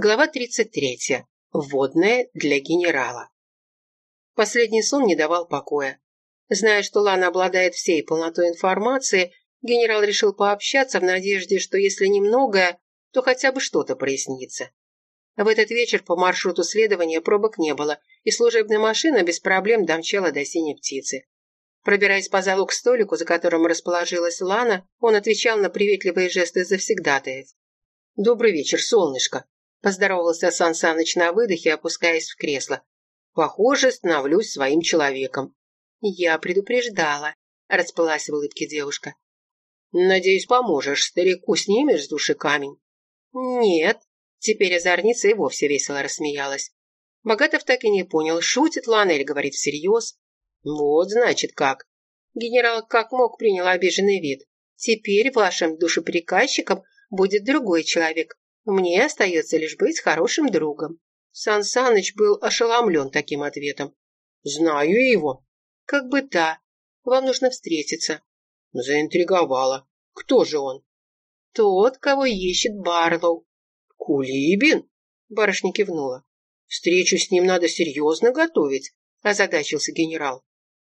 Глава 33. Вводная для генерала. Последний сон не давал покоя. Зная, что Лана обладает всей полнотой информации, генерал решил пообщаться в надежде, что если немногое, то хотя бы что-то прояснится. В этот вечер по маршруту следования пробок не было, и служебная машина без проблем домчала до синей птицы. Пробираясь по залу к столику, за которым расположилась Лана, он отвечал на приветливые жесты завсегдатаев. «Добрый вечер, солнышко!» Поздоровался Сан Саныч на выдохе, опускаясь в кресло. Похоже, становлюсь своим человеком. Я предупреждала, расплылась в улыбке девушка. Надеюсь, поможешь, старику снимешь с души камень. Нет. Теперь озорница и вовсе весело рассмеялась. Богатов так и не понял, шутит Лана или говорит всерьез. Вот, значит, как. Генерал как мог принял обиженный вид. Теперь вашим душеприказчиком будет другой человек, мне остается лишь быть хорошим другом. Сан Саныч был ошеломлен таким ответом. Знаю его. Как бы да. Вам нужно встретиться. Заинтриговала. Кто же он? Тот, кого ищет Барлоу. Кулибин? Барышня кивнула. Встречу с ним надо серьезно готовить, озадачился генерал.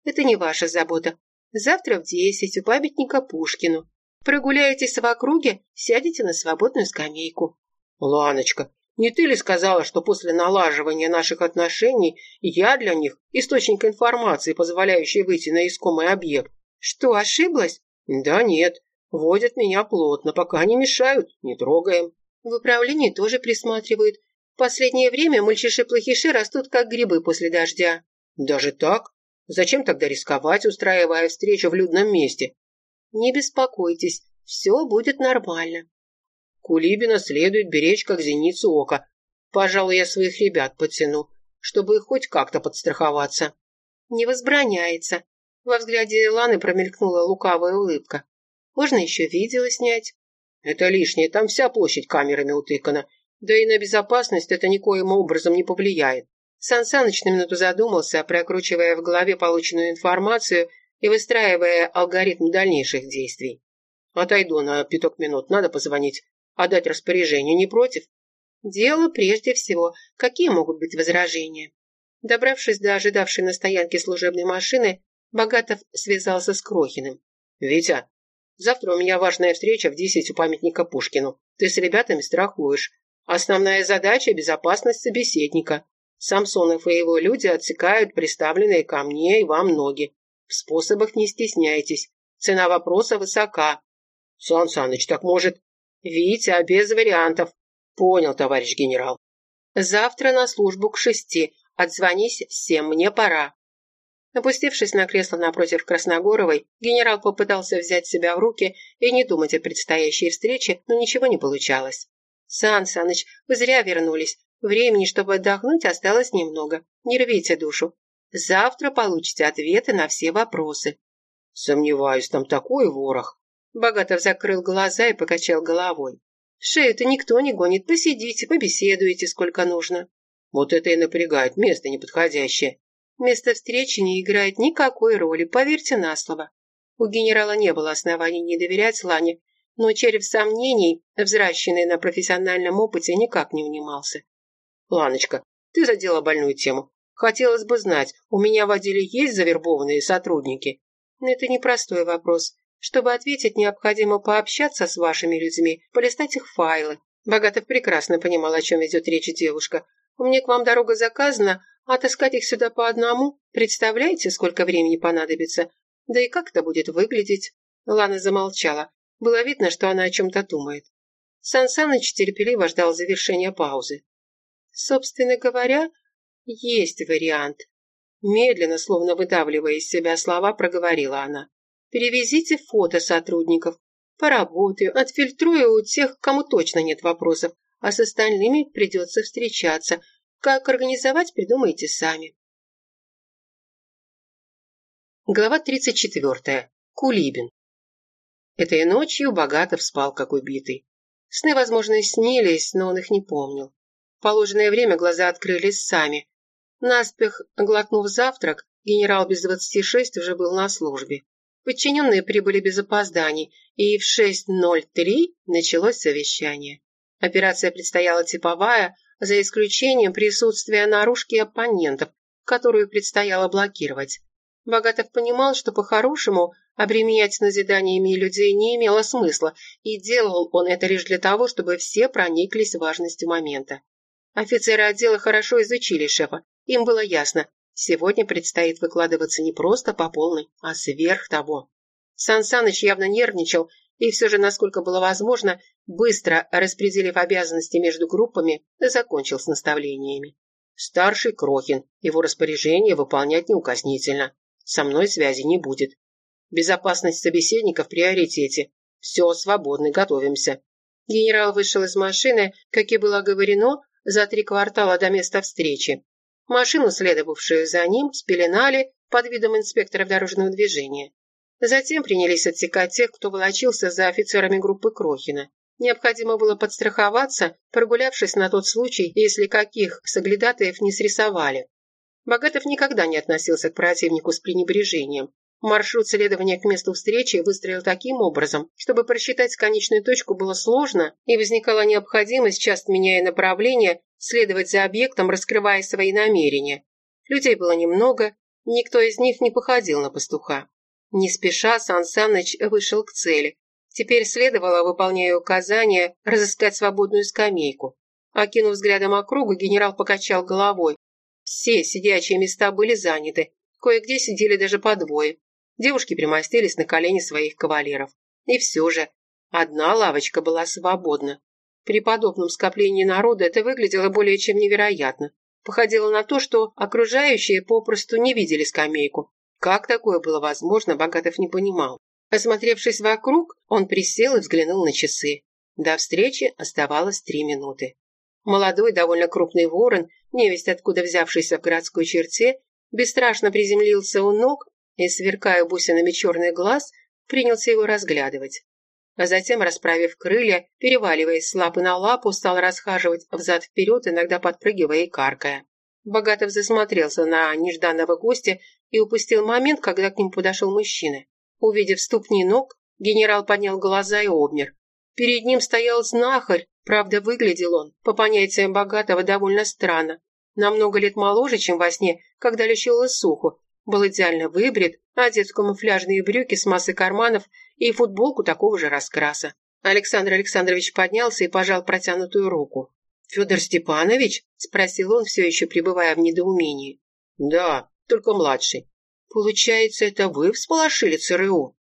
Это не ваша забота. Завтра в десять у памятника Пушкину. Прогуляетесь в округе, сядете на свободную скамейку. «Ланочка, не ты ли сказала, что после налаживания наших отношений я для них источник информации, позволяющий выйти на искомый объект? Что, ошиблась?» «Да нет, водят меня плотно, пока не мешают, не трогаем». «В управлении тоже присматривают. В последнее время мальчиши-плохиши растут, как грибы после дождя». «Даже так? Зачем тогда рисковать, устраивая встречу в людном месте?» «Не беспокойтесь, все будет нормально». Кулибина следует беречь как зеницу ока. Пожалуй, я своих ребят потяну, чтобы хоть как-то подстраховаться. Не возбраняется. Во взгляде Ланы промелькнула лукавая улыбка. Можно еще видео снять. Это лишнее, там вся площадь камерами утыкана. Да и на безопасность это никоим образом не повлияет. Сан Саныч на минуту задумался, прокручивая в голове полученную информацию и выстраивая алгоритм дальнейших действий. Отойду на пяток минут, надо позвонить. Отдать распоряжение не против? Дело прежде всего. Какие могут быть возражения? Добравшись до ожидавшей на стоянке служебной машины, Богатов связался с Крохиным. «Витя, завтра у меня важная встреча в десять у памятника Пушкину. Ты с ребятами страхуешь. Основная задача – безопасность собеседника. Самсонов и его люди отсекают приставленные ко мне и вам ноги. В способах не стесняйтесь. Цена вопроса высока. Сан Саныч, так может, «Витя, без вариантов». «Понял, товарищ генерал». «Завтра на службу к шести. Отзвонись всем, мне пора». Опустившись на кресло напротив Красногоровой, генерал попытался взять себя в руки и не думать о предстоящей встрече, но ничего не получалось. «Сан Саныч, вы зря вернулись. Времени, чтобы отдохнуть, осталось немного. Не рвите душу. Завтра получите ответы на все вопросы». «Сомневаюсь, там такой ворох», Богатов закрыл глаза и покачал головой. «Шею-то никто не гонит. Посидите, побеседуйте, сколько нужно». «Вот это и напрягает. Место неподходящее». «Место встречи не играет никакой роли, поверьте на слово». У генерала не было оснований не доверять Лане, но череп сомнений, взращенный на профессиональном опыте, никак не унимался. «Ланочка, ты задела больную тему. Хотелось бы знать, у меня в отделе есть завербованные сотрудники?» «Это непростой вопрос. Чтобы ответить, необходимо пообщаться с вашими людьми, полистать их файлы. Богатов прекрасно понимал, о чем идет речь девушка. Меня к вам дорога заказана, а отыскать их сюда по одному. Представляете, сколько времени понадобится? Да и как это будет выглядеть?» Лана замолчала. Было видно, что она о чем-то думает. Сан Саныч терпеливо ждал завершения паузы. «Собственно говоря, есть вариант». Медленно, словно выдавливая из себя слова, проговорила она. Перевезите фото сотрудников. Поработаю, отфильтрую у тех, кому точно нет вопросов, а с остальными придется встречаться. Как организовать, придумайте сами. Глава 34. Кулибин. Этой ночью Богатов спал как убитый. Сны, возможно, снились, но он их не помнил. В положенное время глаза открылись сами. Наспех, глотнув завтрак, генерал без двадцати шесть уже был на службе. Подчиненные прибыли без опозданий, и в 6.03 началось совещание. Операция предстояла типовая, за исключением присутствия наружки оппонентов, которую предстояло блокировать. Богатов понимал, что по-хорошему обременять назиданиями людей не имело смысла, и делал он это лишь для того, чтобы все прониклись важностью момента. Офицеры отдела хорошо изучили шефа. Им было ясно, сегодня предстоит выкладываться не просто по полной, а сверх того. Сан Саныч явно нервничал и все же, насколько было возможно, быстро распределив обязанности между группами, закончил с наставлениями. Старший Крохин, его распоряжение выполнять неукоснительно. Со мной связи не будет. Безопасность собеседника в приоритете. Все, свободны, готовимся. Генерал вышел из машины, как и было говорено, за три квартала до места встречи. Машину, следовавшую за ним, спеленали под видом инспекторов дорожного движения. Затем принялись отсекать тех, кто волочился за офицерами группы Крохина. Необходимо было подстраховаться, прогулявшись на тот случай, если каких соглядатаев не срисовали. Богатов никогда не относился к противнику с пренебрежением. Маршрут следования к месту встречи выстроил таким образом, чтобы просчитать конечную точку было сложно, и возникала необходимость, часто меняя направление, следовать за объектом, раскрывая свои намерения. Людей было немного, никто из них не походил на пастуха. Не спеша Сан Саныч вышел к цели. Теперь следовало, выполняя указания, разыскать свободную скамейку. Окинув взглядом округу, генерал покачал головой. Все сидячие места были заняты, кое-где сидели даже по двое. Девушки примостились на колени своих кавалеров. И все же, одна лавочка была свободна. При подобном скоплении народа это выглядело более чем невероятно. Походило на то, что окружающие попросту не видели скамейку. Как такое было возможно, Богатов не понимал. Осмотревшись вокруг, он присел и взглянул на часы. До встречи оставалось три минуты. Молодой, довольно крупный ворон, невесть откуда взявшийся в городской черте, бесстрашно приземлился у ног и, сверкая бусинами черный глаз, принялся его разглядывать. А затем, расправив крылья, переваливаясь с лапы на лапу, стал расхаживать взад-вперед, иногда подпрыгивая и каркая. Богатов засмотрелся на нежданного гостя и упустил момент, когда к ним подошел мужчина. Увидев ступни ног, генерал поднял глаза и обмер. Перед ним стоял знахарь, правда, выглядел он, по понятиям богатого, довольно странно. На много лет моложе, чем во сне, когда лечил сухо, был идеально выбрит, одет в камуфляжные брюки с массой карманов и футболку такого же раскраса. Александр Александрович поднялся и пожал протянутую руку. «Федор Степанович?» – спросил он, все еще пребывая в недоумении. «Да, только младший». «Получается, это вы всполошили ЦРУ?»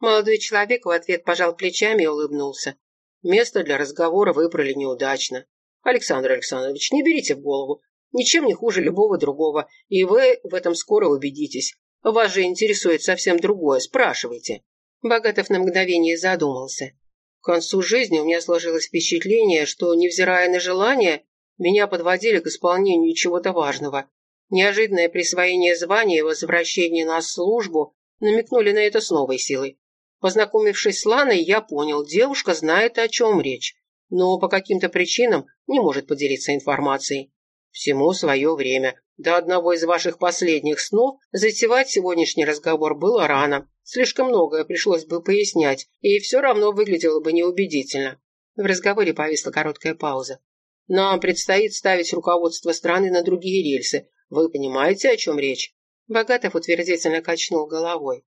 Молодой человек в ответ пожал плечами и улыбнулся. Место для разговора выбрали неудачно. Александр Александрович, не берите в голову. Ничем не хуже любого другого, и вы в этом скоро убедитесь. Вас же интересует совсем другое. Спрашивайте. Богатов на мгновение задумался. К концу жизни у меня сложилось впечатление, что, невзирая на желание, меня подводили к исполнению чего-то важного. Неожиданное присвоение звания и возвращение на службу намекнули на это с новой силой. Познакомившись с Ланой, я понял, девушка знает, о чем речь, но по каким-то причинам не может поделиться информацией. Всему свое время. До одного из ваших последних снов затевать сегодняшний разговор было рано. Слишком многое пришлось бы пояснять, и все равно выглядело бы неубедительно. В разговоре повисла короткая пауза. Нам предстоит ставить руководство страны на другие рельсы. Вы понимаете, о чем речь? Богатов утвердительно качнул головой.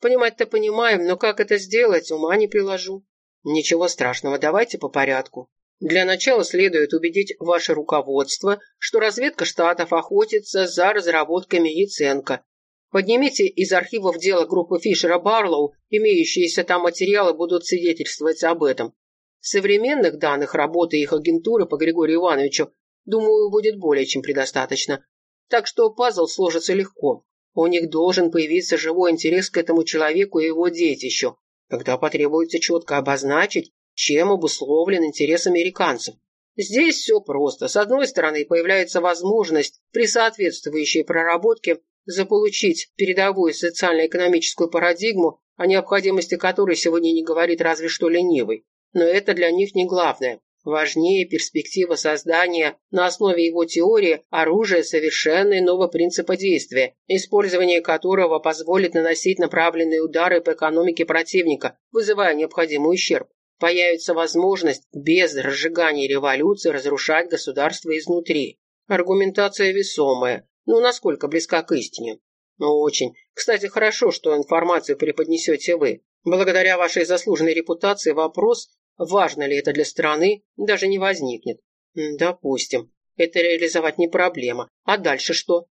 Понимать-то понимаем, но как это сделать, ума не приложу. Ничего страшного, давайте по порядку. Для начала следует убедить ваше руководство, что разведка штатов охотится за разработками Яценко. Поднимите из архивов дела группы Фишера Барлоу, имеющиеся там материалы будут свидетельствовать об этом. Современных данных работы их агентуры по Григорию Ивановичу, думаю, будет более чем предостаточно. Так что пазл сложится легко. У них должен появиться живой интерес к этому человеку и его детищу. Тогда потребуется четко обозначить, чем обусловлен интерес американцев. Здесь все просто. С одной стороны, появляется возможность при соответствующей проработке заполучить передовую социально-экономическую парадигму, о необходимости которой сегодня не говорит разве что ленивый. Но это для них не главное. Важнее перспектива создания на основе его теории оружия совершенно иного принципа действия, использование которого позволит наносить направленные удары по экономике противника, вызывая необходимый ущерб. Появится возможность без разжигания революции разрушать государство изнутри. Аргументация весомая, но насколько близка к истине? Ну, очень. Кстати, хорошо, что информацию преподнесете вы. Благодаря вашей заслуженной репутации вопрос, важно ли это для страны, даже не возникнет. Допустим. Это реализовать не проблема. А дальше что?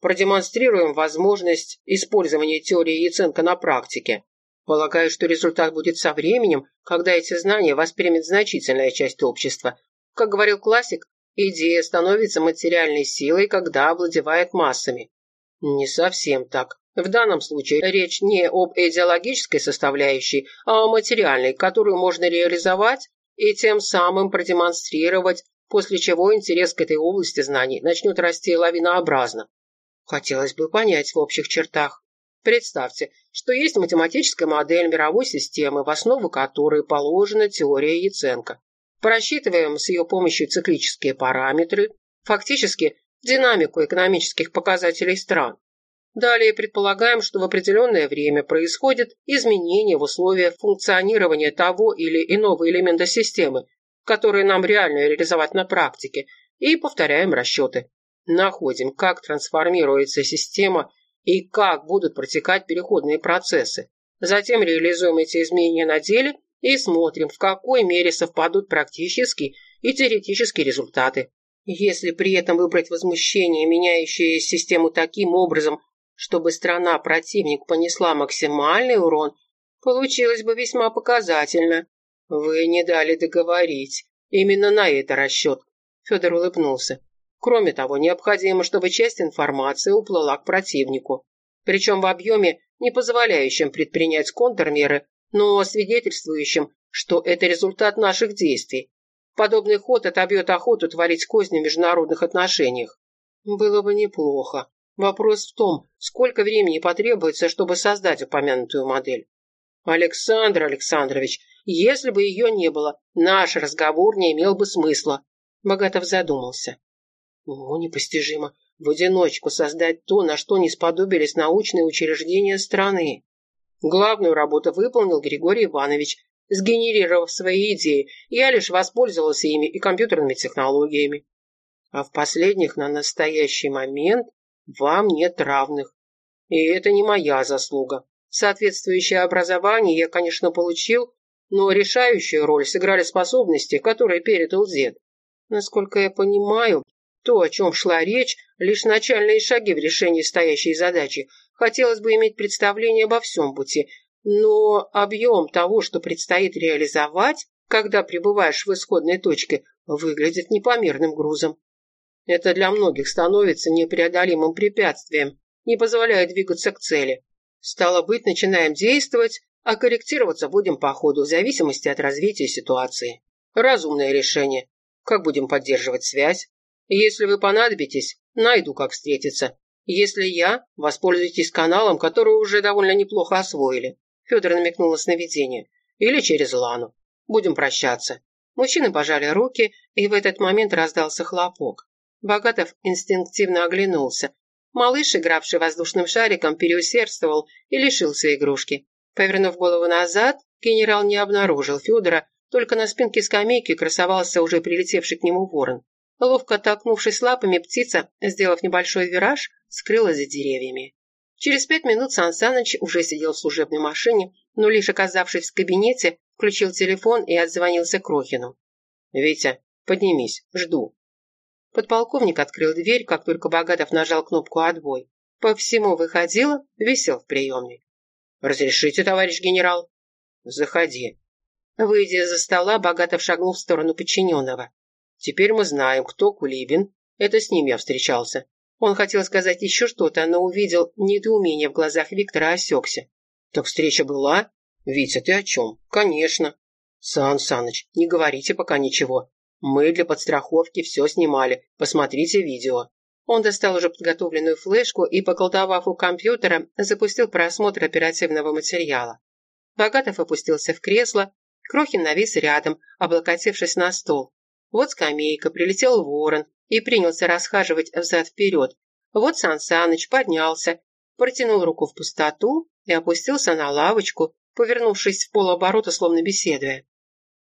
Продемонстрируем возможность использования теории Яценко на практике. Полагаю, что результат будет со временем, когда эти знания воспримет значительная часть общества. Как говорил классик, идея становится материальной силой, когда овладевает массами. Не совсем так. В данном случае речь не об идеологической составляющей, а о материальной, которую можно реализовать и тем самым продемонстрировать, после чего интерес к этой области знаний начнет расти лавинообразно. Хотелось бы понять в общих чертах. Представьте, что есть математическая модель мировой системы, в основу которой положена теория Яценко. Просчитываем с ее помощью циклические параметры, фактически динамику экономических показателей стран. Далее предполагаем, что в определенное время происходит изменение в условиях функционирования того или иного элемента системы, которые нам реально реализовать на практике, и повторяем расчеты. Находим, как трансформируется система и как будут протекать переходные процессы. Затем реализуем эти изменения на деле и смотрим, в какой мере совпадут практические и теоретические результаты. Если при этом выбрать возмущение, меняющее систему таким образом, чтобы страна-противник понесла максимальный урон, получилось бы весьма показательно. Вы не дали договорить. Именно на это расчет. Федор улыбнулся. Кроме того, необходимо, чтобы часть информации уплыла к противнику. Причем в объеме, не позволяющем предпринять контрмеры, но свидетельствующим, что это результат наших действий. Подобный ход отобьет охоту творить козни в международных отношениях. Было бы неплохо. Вопрос в том, сколько времени потребуется, чтобы создать упомянутую модель. Александр Александрович, если бы ее не было, наш разговор не имел бы смысла. Богатов задумался. О, непостижимо. В одиночку создать то, на что не сподобились научные учреждения страны. Главную работу выполнил Григорий Иванович, сгенерировав свои идеи. Я лишь воспользовался ими и компьютерными технологиями. А в последних на настоящий момент вам нет равных. И это не моя заслуга. Соответствующее образование я, конечно, получил, но решающую роль сыграли способности, которые передал дед. Насколько я понимаю, то, о чем шла речь, лишь начальные шаги в решении стоящей задачи. Хотелось бы иметь представление обо всем пути, но объем того, что предстоит реализовать, когда пребываешь в исходной точке, выглядит непомерным грузом. Это для многих становится непреодолимым препятствием, не позволяет двигаться к цели. Стало быть, начинаем действовать, а корректироваться будем по ходу, в зависимости от развития ситуации. Разумное решение. Как будем поддерживать связь? Если вы понадобитесь, найду, как встретиться. Если я, воспользуйтесь каналом, который уже довольно неплохо освоили. Федор намекнул на сновидение. Или через Лану. Будем прощаться. Мужчины пожали руки, и в этот момент раздался хлопок. Богатов инстинктивно оглянулся. Малыш, игравший воздушным шариком, переусердствовал и лишился игрушки. Повернув голову назад, генерал не обнаружил Федора, только на спинке скамейки красовался уже прилетевший к нему ворон. Ловко толкнувшись лапами, птица, сделав небольшой вираж, скрылась за деревьями. Через пять минут Сан Саныч уже сидел в служебной машине, но лишь оказавшись в кабинете, включил телефон и отзвонился Крохину. «Витя, поднимись, жду». Подполковник открыл дверь, как только Богатов нажал кнопку «Отбой». По всему выходило, висел в приемник. «Разрешите, товарищ генерал?» «Заходи». Выйдя из-за стола, Богатов шагнул в сторону подчиненного. «Теперь мы знаем, кто Кулибин. Это с ним я встречался». Он хотел сказать еще что-то, но увидел недоумение в глазах Виктора, осекся. «Так встреча была?» «Витя, ты о чем?» «Конечно». «Сан Саныч, не говорите пока ничего. Мы для подстраховки все снимали. Посмотрите видео». Он достал уже подготовленную флешку и, поколдовав у компьютера, запустил просмотр оперативного материала. Богатов опустился в кресло, Крохин навис рядом, облокотившись на стол. Вот скамейка, прилетел ворон и принялся расхаживать взад-вперед. Вот Сан Саныч поднялся, протянул руку в пустоту и опустился на лавочку, повернувшись в полоборота, словно беседуя.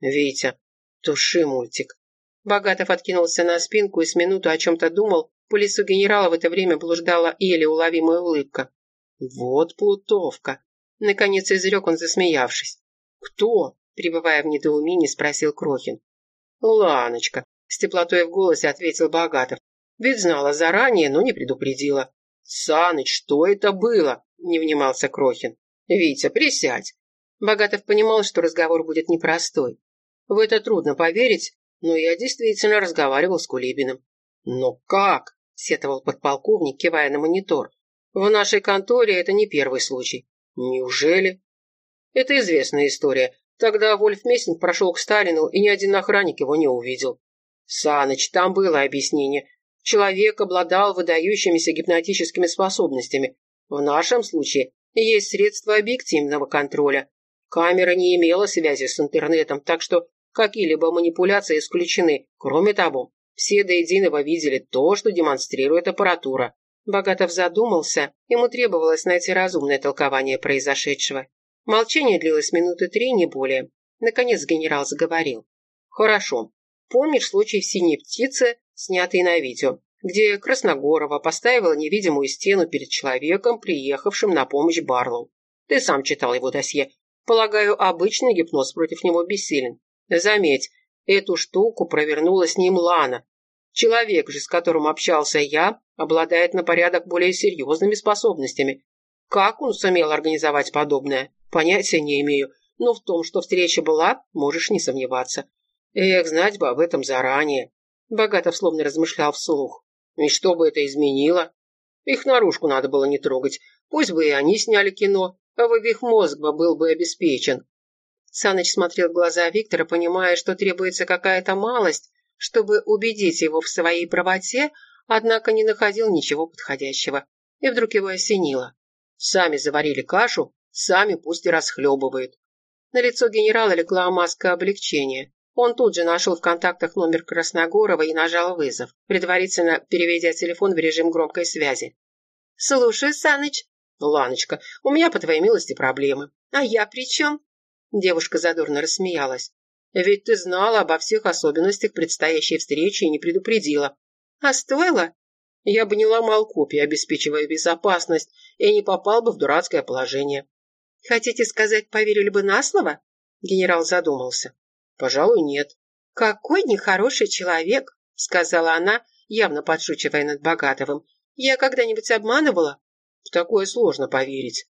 «Витя, туши мультик». Богатов откинулся на спинку и с минуту о чем-то думал. По лицу генерала в это время блуждала еле уловимая улыбка. «Вот плутовка!» Наконец изрек он, засмеявшись. «Кто?» – пребывая в недоумении, спросил Крохин. «Ланочка», – с теплотой в голосе ответил Богатов. «Ведь знала заранее, но не предупредила». «Саныч, что это было?» – не внимался Крохин. «Витя, присядь». Богатов понимал, что разговор будет непростой. В это трудно поверить, но я действительно разговаривал с Кулибиным. «Но как?» – сетовал подполковник, кивая на монитор. «В нашей конторе это не первый случай». «Неужели?» «Это известная история. Тогда Вольф Мессинг прошел к Сталину, и ни один охранник его не увидел». «Саныч, там было объяснение. Человек обладал выдающимися гипнотическими способностями. В нашем случае есть средства объективного контроля. Камера не имела связи с интернетом, так что какие-либо манипуляции исключены. Кроме того, все до единого видели то, что демонстрирует аппаратура. Богатов задумался, ему требовалось найти разумное толкование произошедшего. Молчание длилось минуты три, не более. Наконец генерал заговорил. «Хорошо. Помнишь случай в «Синей птице», снятый на видео, где Красногорова поставила невидимую стену перед человеком, приехавшим на помощь Барлоу? Ты сам читал его досье. Полагаю, обычный гипноз против него бессилен. Заметь, эту штуку провернула с ним Лана. Человек же, с которым общался я, обладает на порядок более серьезными способностями. Как он сумел организовать подобное, понятия не имею, но в том, что встреча была, можешь не сомневаться. Эх, знать бы об этом заранее. Богатов словно размышлял вслух. И что бы это изменило? Их наружку надо было не трогать. Пусть бы и они сняли кино, а в их мозг бы был бы обеспечен. Саныч смотрел в глаза Виктора, понимая, что требуется какая-то малость, чтобы убедить его в своей правоте, однако не находил ничего подходящего. И вдруг его осенило. Сами заварили кашу, сами пусть и расхлебывают. На лицо генерала легла маска облегчения. Он тут же нашел в контактах номер Красногорова и нажал вызов, предварительно переведя телефон в режим громкой связи. «Слушай, Саныч». «Ланочка, у меня, по твоей милости, проблемы». «А я при чем?» Девушка задорно рассмеялась. «Ведь ты знала обо всех особенностях предстоящей встречи и не предупредила». «А стоило?» «Я бы не ломал копии, обеспечивая безопасность, и не попал бы в дурацкое положение». «Хотите сказать, поверили бы на слово?» Генерал задумался. «Пожалуй, нет». «Какой нехороший человек», — сказала она, явно подшучивая над Богатовым. «Я когда-нибудь обманывала?» «В такое сложно поверить».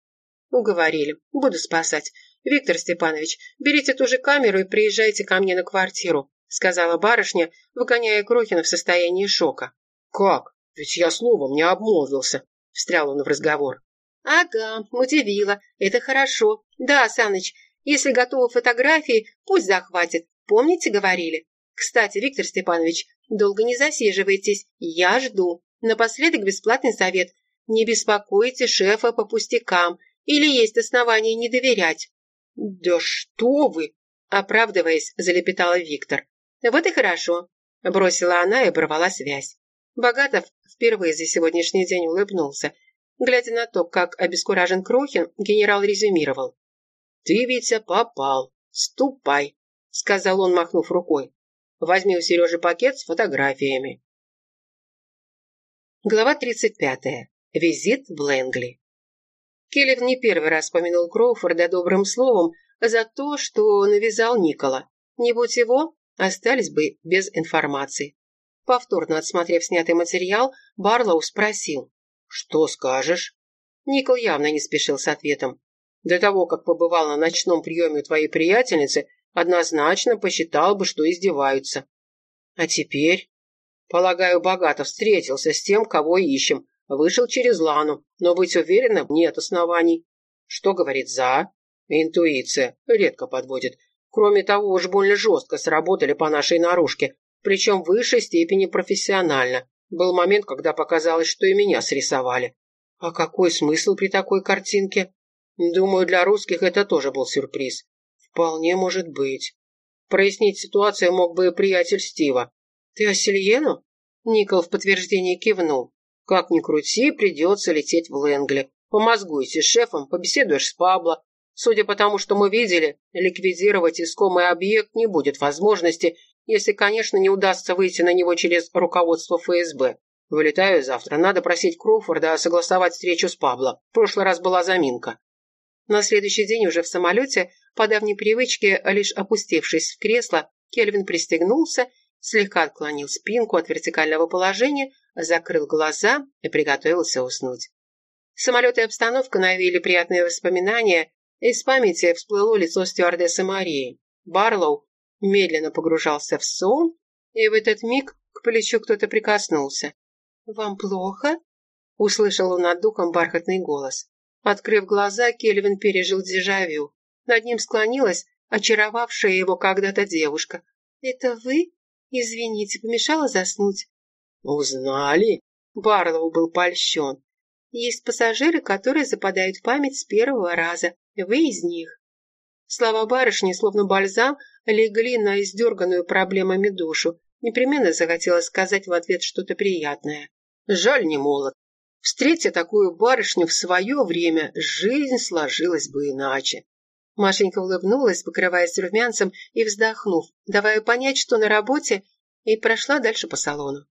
«Уговорили. Буду спасать. «Виктор Степанович, берите ту же камеру и приезжайте ко мне на квартиру», сказала барышня, выгоняя Крохина в состоянии шока. «Как? Ведь я словом не обмолвился», встрял он в разговор. «Ага, удивила. Это хорошо. Да, Саныч, если готовы фотографии, пусть захватит. Помните, говорили? Кстати, Виктор Степанович, долго не засиживайтесь. Я жду. Напоследок бесплатный совет. Не беспокойте шефа по пустякам. Или есть основания не доверять. «Да что вы!» – оправдываясь, залепетала Виктор. «Вот и хорошо», – бросила она и оборвала связь. Богатов впервые за сегодняшний день улыбнулся. Глядя на то, как обескуражен Крохин, генерал резюмировал. «Ты, Витя, попал. Ступай», – сказал он, махнув рукой. «Возьми у Сережи пакет с фотографиями». Глава 35. Визит в Лэнгли. Келлер не первый раз помянул Кроуфорда добрым словом за то, что навязал Никола. Не будь его, остались бы без информации. Повторно отсмотрев снятый материал, Барлоу спросил. «Что скажешь?» Никол явно не спешил с ответом. «До того, как побывал на ночном приеме у твоей приятельницы, однозначно посчитал бы, что издеваются. А теперь?» «Полагаю, богато встретился с тем, кого ищем, Вышел через Лану, но быть уверенным нет оснований. Что говорит «за»? Интуиция. Редко подводит. Кроме того, уж больно жестко сработали по нашей наружке, причем в высшей степени профессионально. Был момент, когда показалось, что и меня срисовали. А какой смысл при такой картинке? Думаю, для русских это тоже был сюрприз. Вполне может быть. Прояснить ситуацию мог бы приятель Стива. Ты о Сильену? Никол в подтверждение кивнул. Как ни крути, придется лететь в Лэнгли. Помозгуйте с шефом, побеседуешь с Пабло. Судя по тому, что мы видели, ликвидировать искомый объект не будет возможности, если, конечно, не удастся выйти на него через руководство ФСБ. Вылетаю завтра. Надо просить Кроуфорда согласовать встречу с Пабло. В прошлый раз была заминка. На следующий день уже в самолете, по давней привычке, лишь опустившись в кресло, Кельвин пристегнулся, слегка отклонил спинку от вертикального положения, закрыл глаза и приготовился уснуть. Самолет и обстановка навели приятные воспоминания, из памяти всплыло лицо стюардессы Марии. Барлоу медленно погружался в сон, и в этот миг к плечу кто-то прикоснулся. «Вам плохо?» — услышал он над духом бархатный голос. Открыв глаза, Кельвин пережил дежавю. Над ним склонилась очаровавшая его когда-то девушка. «Это вы? Извините, помешала заснуть?» «Узнали?» Барлоу был польщен. «Есть пассажиры, которые западают в память с первого раза. Вы из них». Слова барышни, словно бальзам, легли на издерганную проблемами душу. Непременно захотелось сказать в ответ что-то приятное. Жаль, не молод. Встретя такую барышню в свое время, жизнь сложилась бы иначе. Машенька улыбнулась, покрываясь румянцем и вздохнув, давая понять, что на работе, и прошла дальше по салону.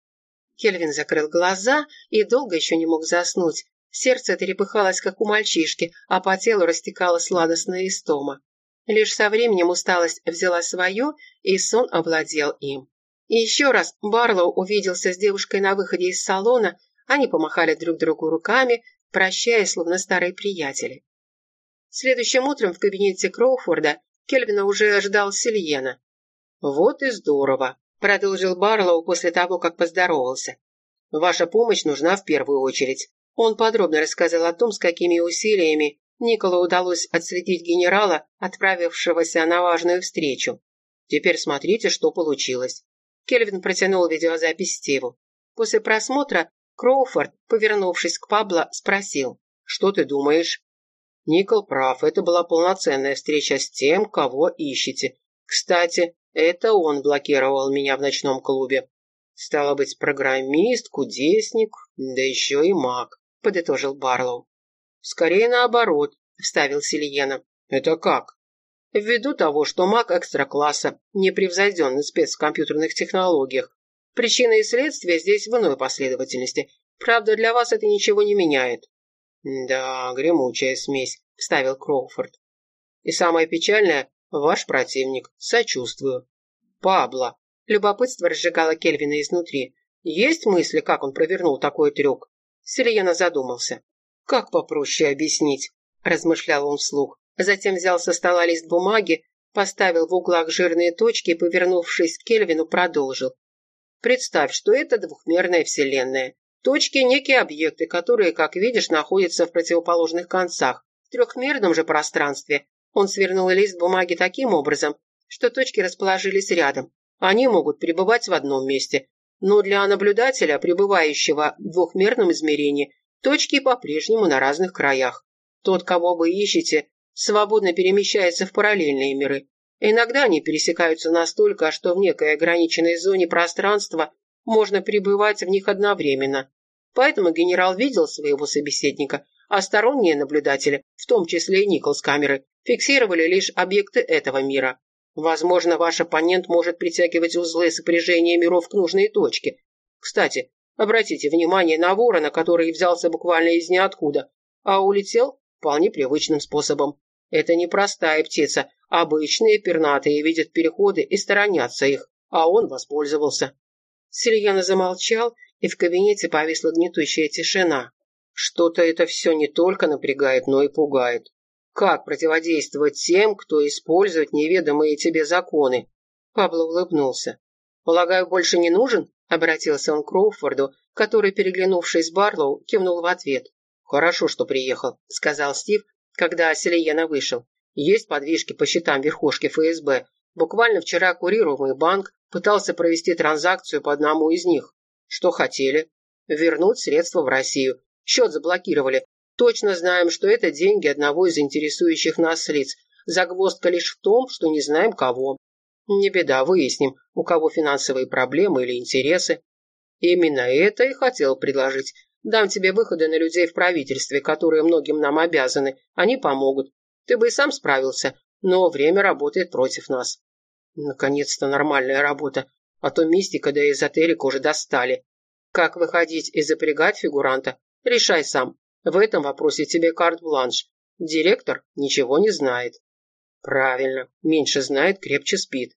Кельвин закрыл глаза и долго еще не мог заснуть. Сердце трепыхалось, как у мальчишки, а по телу растекала сладостная истома. Лишь со временем усталость взяла свое, и сон овладел им. И еще раз Барлоу увиделся с девушкой на выходе из салона, они помахали друг другу руками, прощаясь, словно старые приятели. Следующим утром в кабинете Кроуфорда Кельвина уже ожидал Сильена. «Вот и здорово», – продолжил Барлоу после того, как поздоровался. «Ваша помощь нужна в первую очередь». Он подробно рассказал о том, с какими усилиями Николу удалось отследить генерала, отправившегося на важную встречу. Теперь смотрите, что получилось. Кельвин протянул видеозапись Стиву. После просмотра Кроуфорд, повернувшись к Пабло, спросил, «Что ты думаешь?» Никол прав, это была полноценная встреча с тем, кого ищете. Кстати, это он блокировал меня в ночном клубе. Стало быть, программист, кудесник, да еще и маг, подытожил Барлоу. Скорее наоборот, вставил Сильена. Это как? Ввиду того, что маг экстра-класса, непревзойденный спец в компьютерных технологиях. Причины и следствия здесь в иной последовательности. Правда, для вас это ничего не меняет. «Да, гремучая смесь», — вставил Кроуфорд. «И самое печальное — ваш противник. Сочувствую». «Пабло». Любопытство разжигало Кельвина изнутри. «Есть мысли, как он провернул такой трюк?» Сильена задумался. «Как попроще объяснить?» – размышлял он вслух. Затем взял со стола лист бумаги, поставил в углах жирные точки и, повернувшись к Кельвину, продолжил. «Представь, что это двухмерная вселенная. Точки – некие объекты, которые, как видишь, находятся в противоположных концах. В трехмерном же пространстве он свернул лист бумаги таким образом, что точки расположились рядом. Они могут пребывать в одном месте, но для наблюдателя, пребывающего в двухмерном измерении, точки по-прежнему на разных краях. Тот, кого вы ищете, свободно перемещается в параллельные миры. Иногда они пересекаются настолько, что в некой ограниченной зоне пространства можно пребывать в них одновременно. Поэтому генерал видел своего собеседника, а сторонние наблюдатели, в том числе и Никол с камеры, фиксировали лишь объекты этого мира. Возможно, ваш оппонент может притягивать узлы сопряжения миров к нужной точке. Кстати, обратите внимание на ворона, который взялся буквально из ниоткуда, а улетел вполне привычным способом. Это не простая птица, обычные пернатые видят переходы и сторонятся их, а он воспользовался. Сильяна замолчал, и в кабинете повисла гнетущая тишина. Что-то это все не только напрягает, но и пугает. Как противодействовать тем, кто использует неведомые тебе законы? Пабло улыбнулся. «Полагаю, больше не нужен?» – обратился он к Кроуфорду, который, переглянувшись с Барлоу, кивнул в ответ. «Хорошо, что приехал», – сказал Стив, когда Селияна вышел. «Есть подвижки по счетам верхушки ФСБ. Буквально вчера курируемый банк Пытался провести транзакцию по одному из них. Что хотели? Вернуть средства в Россию. Счет заблокировали. Точно знаем, что это деньги одного из интересующих нас лиц. Загвоздка лишь в том, что не знаем кого. Не беда, выясним, у кого финансовые проблемы или интересы. Именно это и хотел предложить. Дам тебе выходы на людей в правительстве, которые многим нам обязаны. Они помогут. Ты бы и сам справился, но время работает против нас. Наконец-то нормальная работа, а то мистика да эзотерика уже достали. Как выходить и запрягать фигуранта? Решай сам. В этом вопросе тебе карт-бланш. Директор ничего не знает. Правильно, меньше знает, крепче спит.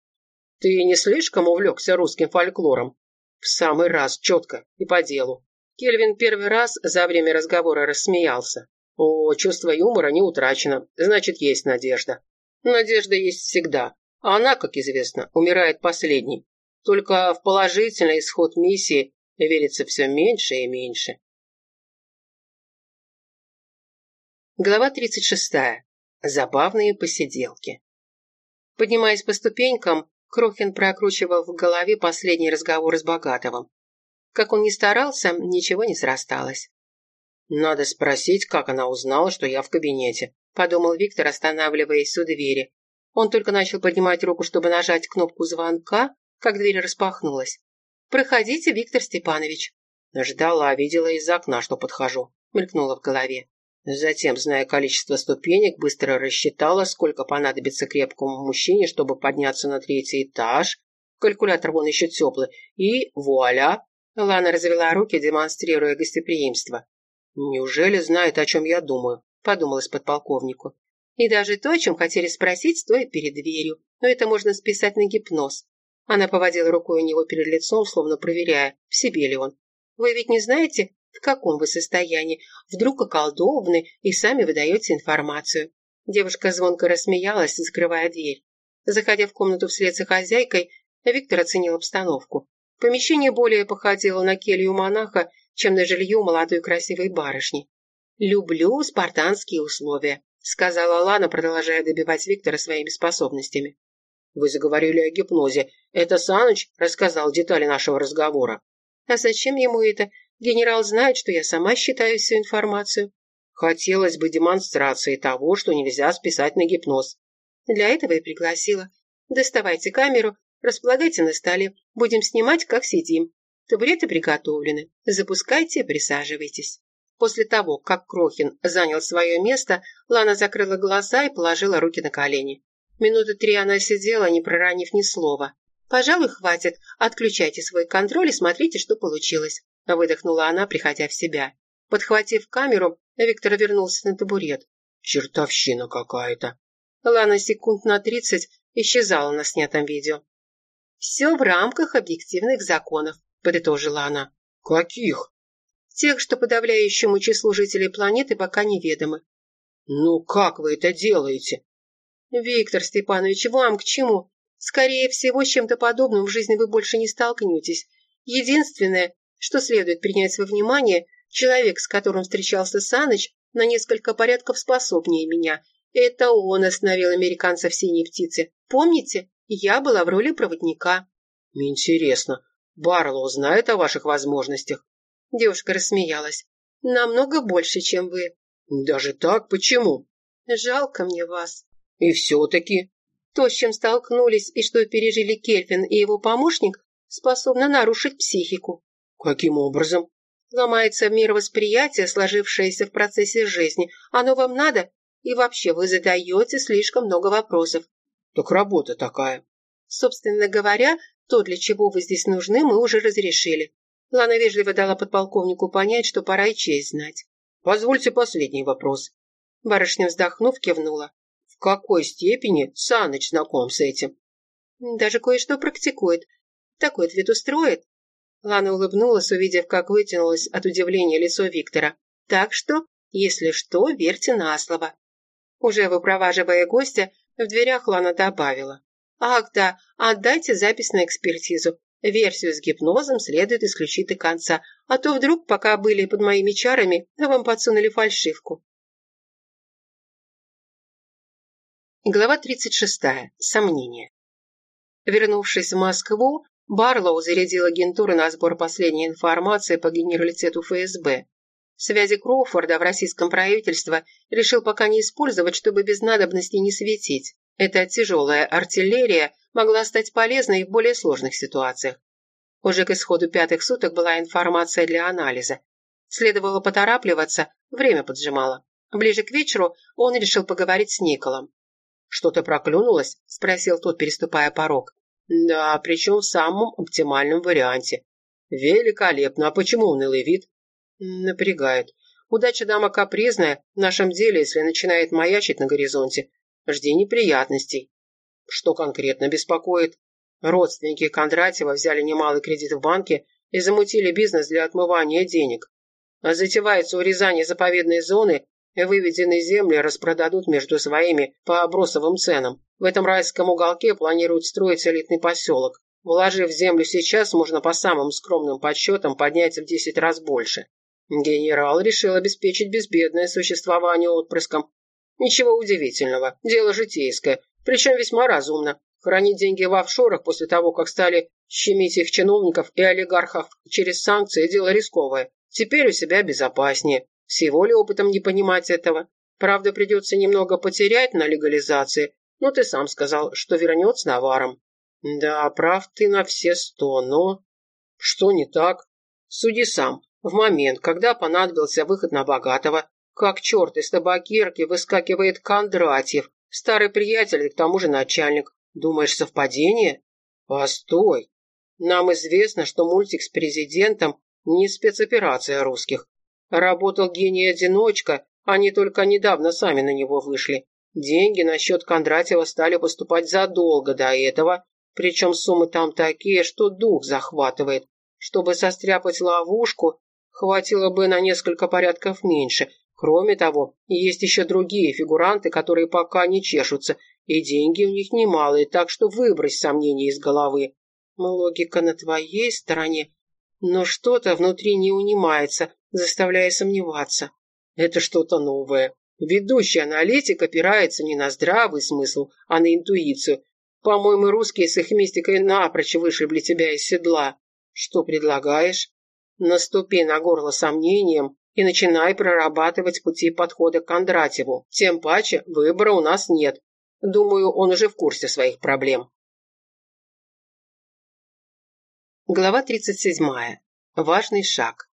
Ты не слишком увлекся русским фольклором? В самый раз, четко и по делу. Кельвин первый раз за время разговора рассмеялся. О, чувство юмора не утрачено, значит, есть надежда. Надежда есть всегда. А она, как известно, умирает последней. Только в положительный исход миссии верится все меньше и меньше. Глава 36. Забавные посиделки. Поднимаясь по ступенькам, Крохин прокручивал в голове последний разговор с Богатовым. Как он ни старался, ничего не срасталось. «Надо спросить, как она узнала, что я в кабинете», – подумал Виктор, останавливаясь у двери. Он только начал поднимать руку, чтобы нажать кнопку звонка, как дверь распахнулась. «Проходите, Виктор Степанович». Ждала, видела из окна, что подхожу. Мелькнула в голове. Затем, зная количество ступенек, быстро рассчитала, сколько понадобится крепкому мужчине, чтобы подняться на третий этаж. Калькулятор вон еще теплый. И вуаля! Лана развела руки, демонстрируя гостеприимство. «Неужели знает, о чем я думаю?» – подумалось подполковнику. И даже то, о чем хотели спросить, стоя перед дверью. Но это можно списать на гипноз. Она поводила рукой у него перед лицом, словно проверяя, в себе ли он. «Вы ведь не знаете, в каком вы состоянии? Вдруг околдованы и сами выдаете информацию?» Девушка звонко рассмеялась, закрывая дверь. Заходя в комнату вслед за хозяйкой, Виктор оценил обстановку. Помещение более походило на келью монаха, чем на жилье молодой красивой барышни. «Люблю спартанские условия», — сказала Лана, продолжая добивать Виктора своими способностями. «Вы заговорили о гипнозе. Это Саныч рассказал детали нашего разговора». «А зачем ему это? Генерал знает, что я сама считаю всю информацию. Хотелось бы демонстрации того, что нельзя списать на гипноз. Для этого и пригласила. Доставайте камеру, располагайте на столе. Будем снимать, как сидим. Табуреты приготовлены. Запускайте, присаживайтесь. После того, как Крохин занял свое место, Лана закрыла глаза и положила руки на колени. Минуты три она сидела, не проронив ни слова. «Пожалуй, хватит. Отключайте свой контроль и смотрите, что получилось. – выдохнула она, приходя в себя. Подхватив камеру, Виктор вернулся на табурет. «Чертовщина какая-то!» Лана секунд на тридцать исчезала на снятом видео. «Все в рамках объективных законов», – подытожила она. «Каких?» «Тех, что подавляющему числу жителей планеты пока неведомы». «Ну как вы это делаете?» «Виктор Степанович, вам к чему? Скорее всего, с чем-то подобным в жизни вы больше не столкнетесь. Единственное, что следует принять во внимание, человек, с которым встречался Саныч, на несколько порядков способнее меня. Это он остановил американца в «Синей птице». Помните? Я была в роли проводника. Интересно, Барлоу знает о ваших возможностях? Девушка рассмеялась. Намного больше, чем вы. Даже так? Почему? Жалко мне вас. И все-таки? То, с чем столкнулись и что пережили Кельвин и его помощник, способно нарушить психику. «Каким образом?» «Ломается мировосприятие, сложившееся в процессе жизни. Оно вам надо? И вообще вы задаете слишком много вопросов». «Так работа такая». «Собственно говоря, то, для чего вы здесь нужны, мы уже разрешили». Лана вежливо дала подполковнику понять, что пора и честь знать. «Позвольте последний вопрос». Барышня, вздохнув, кивнула. «В какой степени Саныч знаком с этим?» «Даже кое-что практикует. Такой ответ устроит?» Лана улыбнулась, увидев, как вытянулось от удивления лицо Виктора. «Так что, если что, верьте на слово». Уже выпроваживая гостя, в дверях Лана добавила. «Ах да, отдайте запись на экспертизу. Версию с гипнозом следует исключить до конца, а то вдруг, пока были под моими чарами, вам подсунули фальшивку». Глава 36. Сомнения. Вернувшись в Москву, Барлоу зарядил агентуру на сбор последней информации по генералитету ФСБ. Связи Кроуфорда в российском правительстве решил пока не использовать, чтобы без надобности не светить. Эта тяжелая артиллерия могла стать полезной в более сложных ситуациях. Уже к исходу пятых суток была информация для анализа. Следовало поторапливаться, время поджимало. Ближе к вечеру он решил поговорить с Николом. «Что-то проклюнулось?» – спросил тот, переступая порог. «Да, причем в самом оптимальном варианте. Великолепно. А почему унылый вид?» «Напрягает. Удача дама капризная. В нашем деле, если начинает маячить на горизонте, жди неприятностей». «Что конкретно беспокоит?» Родственники Кондратьева взяли немалый кредит в банке и замутили бизнес для отмывания денег. Затевается урезание заповедной зоны Выведенные земли распродадут между своими по бросовым ценам. В этом райском уголке планируют строить элитный поселок. Вложив землю сейчас, можно по самым скромным подсчетам поднять в 10 раз больше. Генерал решил обеспечить безбедное существование отпрыском. Ничего удивительного, дело житейское, причем весьма разумно. Хранить деньги в офшорах после того, как стали щемить их чиновников и олигархов через санкции – дело рисковое. Теперь у себя безопаснее. С его ли опытом не понимать этого? Правда, придется немного потерять на легализации, но ты сам сказал, что вернет с наваром. Да, прав ты на все сто, но... Что не так? Суди сам. В момент, когда понадобился выход на богатого, как черт из табакерки выскакивает Кондратьев, старый приятель и к тому же начальник. Думаешь, совпадение? Постой. Нам известно, что мультик с президентом не спецоперация русских. Работал гений-одиночка, они только недавно сами на него вышли. Деньги на счет Кондратьева стали поступать задолго до этого, причем суммы там такие, что дух захватывает. Чтобы состряпать ловушку, хватило бы на несколько порядков меньше. Кроме того, есть еще другие фигуранты, которые пока не чешутся, и деньги у них немалые, так что выбрось сомнения из головы. Логика на твоей стороне, но что-то внутри не унимается, заставляя сомневаться. Это что-то новое. Ведущий аналитик опирается не на здравый смысл, а на интуицию. По-моему, русские с их мистикой напрочь вышибли тебя из седла. Что предлагаешь? Наступи на горло сомнением и начинай прорабатывать пути подхода к Кондратьеву. Тем паче выбора у нас нет. Думаю, он уже в курсе своих проблем. Глава 37. Важный шаг.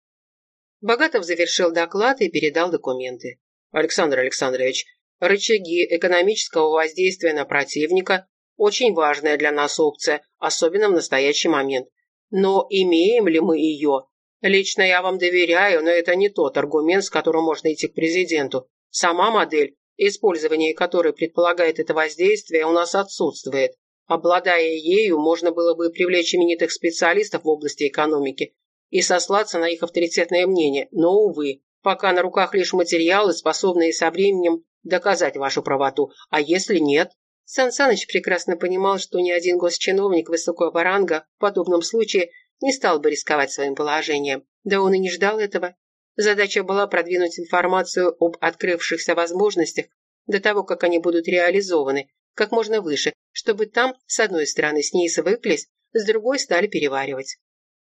Богатов завершил доклад и передал документы. Александр Александрович, рычаги экономического воздействия на противника – очень важная для нас опция, особенно в настоящий момент. Но имеем ли мы ее? Лично я вам доверяю, но это не тот аргумент, с которым можно идти к президенту. Сама модель, использование которой предполагает это воздействие, у нас отсутствует. Обладая ею, можно было бы привлечь именитых специалистов в области экономики, и сослаться на их авторитетное мнение, но, увы, пока на руках лишь материалы, способные со временем доказать вашу правоту, а если нет? Сан Саныч прекрасно понимал, что ни один госчиновник высокого ранга в подобном случае не стал бы рисковать своим положением. Да он и не ждал этого. Задача была продвинуть информацию об открывшихся возможностях до того, как они будут реализованы, как можно выше, чтобы там, с одной стороны, с ней свыклись, с другой стали переваривать.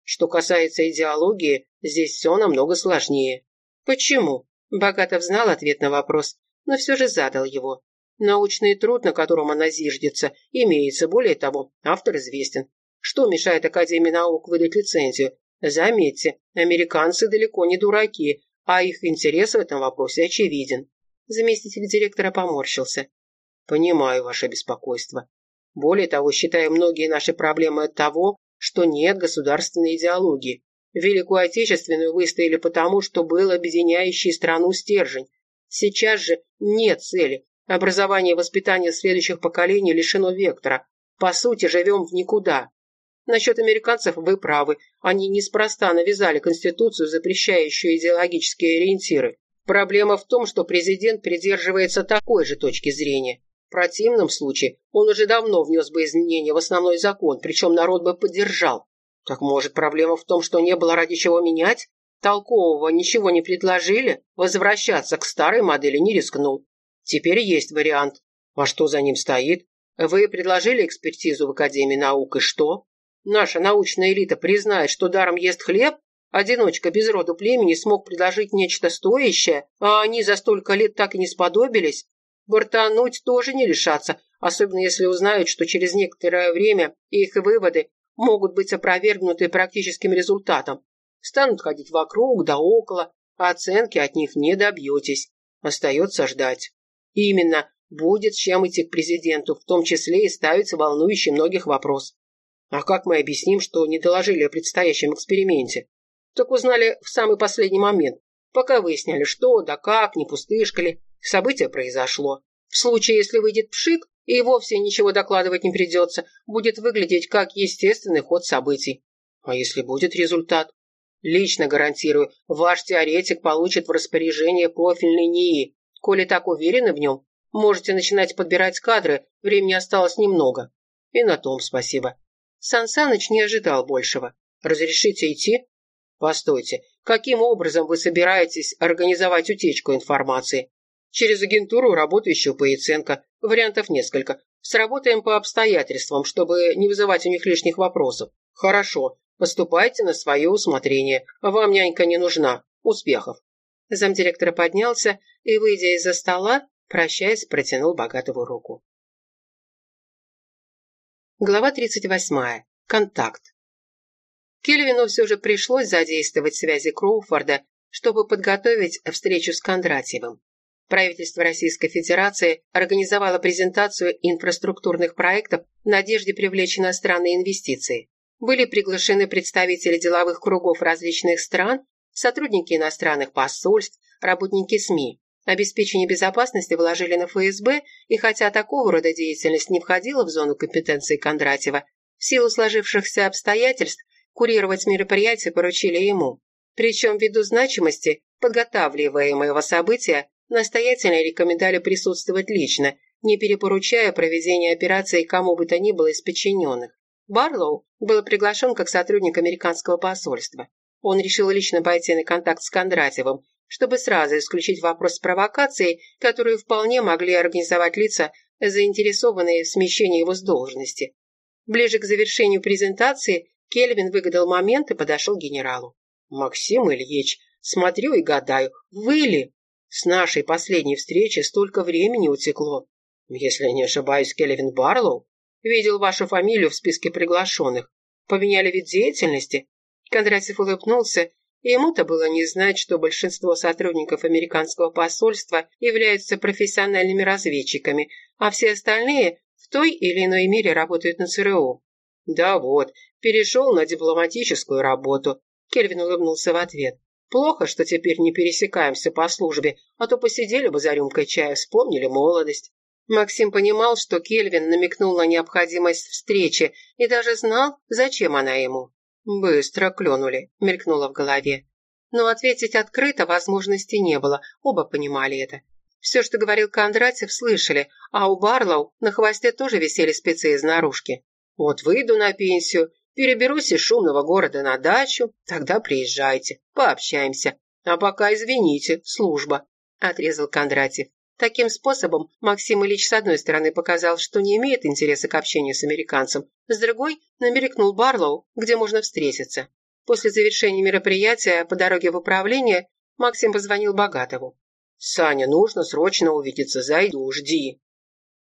Что касается идеологии, здесь все намного сложнее. Почему? Богатов знал ответ на вопрос, но все же задал его. Научный труд, на котором она зиждется, имеется. Более того, автор известен. Что мешает Академии наук выдать лицензию? Заметьте, американцы далеко не дураки, а их интерес в этом вопросе очевиден. Заместитель директора поморщился. Понимаю ваше беспокойство. Более того, считаю многие наши проблемы от того, что нет государственной идеологии. Великую Отечественную выстояли потому, что был объединяющий страну стержень. Сейчас же нет цели. Образование и воспитание следующих поколений лишено вектора. По сути, живем в никуда. Насчет американцев вы правы. Они неспроста навязали Конституцию, запрещающую идеологические ориентиры. Проблема в том, что президент придерживается такой же точки зрения. В противном случае он уже давно внес бы изменения в основной закон, причем народ бы поддержал. Так может проблема в том, что не было ради чего менять? Толкового ничего не предложили? Возвращаться к старой модели не рискнул. Теперь есть вариант. А что за ним стоит? Вы предложили экспертизу в Академии наук, и что? Наша научная элита признает, что даром ест хлеб? Одиночка без роду племени смог предложить нечто стоящее, а они за столько лет так и не сподобились? Бортануть тоже не решатся, особенно если узнают, что через некоторое время их выводы могут быть опровергнуты практическим результатом. Станут ходить вокруг да около, а оценки от них не добьетесь. Остается ждать. Именно, будет с чем идти к президенту, в том числе и ставить волнующий многих вопрос. А как мы объясним, что не доложили о предстоящем эксперименте? Так узнали в самый последний момент, пока выясняли, что, да как, не пустышка ли. Событие произошло. В случае, если выйдет пшик, и вовсе ничего докладывать не придется, будет выглядеть как естественный ход событий. А если будет результат? Лично гарантирую, ваш теоретик получит в распоряжение профильный НИИ. Коли так уверены в нем, можете начинать подбирать кадры, времени осталось немного. И на том спасибо. Сан Саныч не ожидал большего. Разрешите идти? Постойте, каким образом вы собираетесь организовать утечку информации? Через агентуру, работающую по Яценко. Вариантов несколько. Сработаем по обстоятельствам, чтобы не вызывать у них лишних вопросов. Хорошо, поступайте на свое усмотрение. Вам нянька не нужна. Успехов. Замдиректора поднялся и, выйдя из-за стола, прощаясь, протянул Богатову руку. Глава 38. Контакт. Кельвину все же пришлось задействовать связи Кроуфорда, чтобы подготовить встречу с Кондратьевым. Правительство Российской Федерации организовало презентацию инфраструктурных проектов в надежде привлечь иностранные инвестиции. Были приглашены представители деловых кругов различных стран, сотрудники иностранных посольств, работники СМИ. Обеспечение безопасности вложили на ФСБ, и хотя такого рода деятельность не входила в зону компетенции Кондратьева, в силу сложившихся обстоятельств курировать мероприятие поручили ему. Причем ввиду значимости подготавливаемого события настоятельно рекомендовали присутствовать лично, не перепоручая проведение операции кому бы то ни было из подчиненных. Барлоу был приглашен как сотрудник американского посольства. Он решил лично пойти на контакт с Кондратьевым чтобы сразу исключить вопрос с провокацией, которую вполне могли организовать лица, заинтересованные в смещении его с должности. Ближе к завершению презентации Кельвин выгадал момент и подошел к генералу. «Максим Ильич, смотрю и гадаю, вы ли? С нашей последней встречи столько времени утекло. Если не ошибаюсь, Кельвин Барлоу видел вашу фамилию в списке приглашенных. Поменяли вид деятельности?» Кондратьев улыбнулся Ему-то было не знать, что большинство сотрудников американского посольства являются профессиональными разведчиками, а все остальные в той или иной мере работают на ЦРУ. «Да вот, перешел на дипломатическую работу», — Кельвин улыбнулся в ответ. «Плохо, что теперь не пересекаемся по службе, а то посидели бы за рюмкой чая, вспомнили молодость». Максим понимал, что Кельвин намекнул на необходимость встречи и даже знал, зачем она ему. «Быстро клюнули», — мелькнуло в голове. Но ответить открыто возможности не было, оба понимали это. Все, что говорил Кондратьев, слышали, а у Барлоу на хвосте тоже висели спецы из наружки. «Вот выйду на пенсию, переберусь из шумного города на дачу, тогда приезжайте, пообщаемся. А пока, извините, служба», — отрезал Кондратьев. Таким способом Максим Ильич с одной стороны показал, что не имеет интереса к общению с американцем, с другой намерекнул Барлоу, где можно встретиться. После завершения мероприятия по дороге в управление Максим позвонил Богатову. «Саня, нужно срочно увидеться, зайду, жди».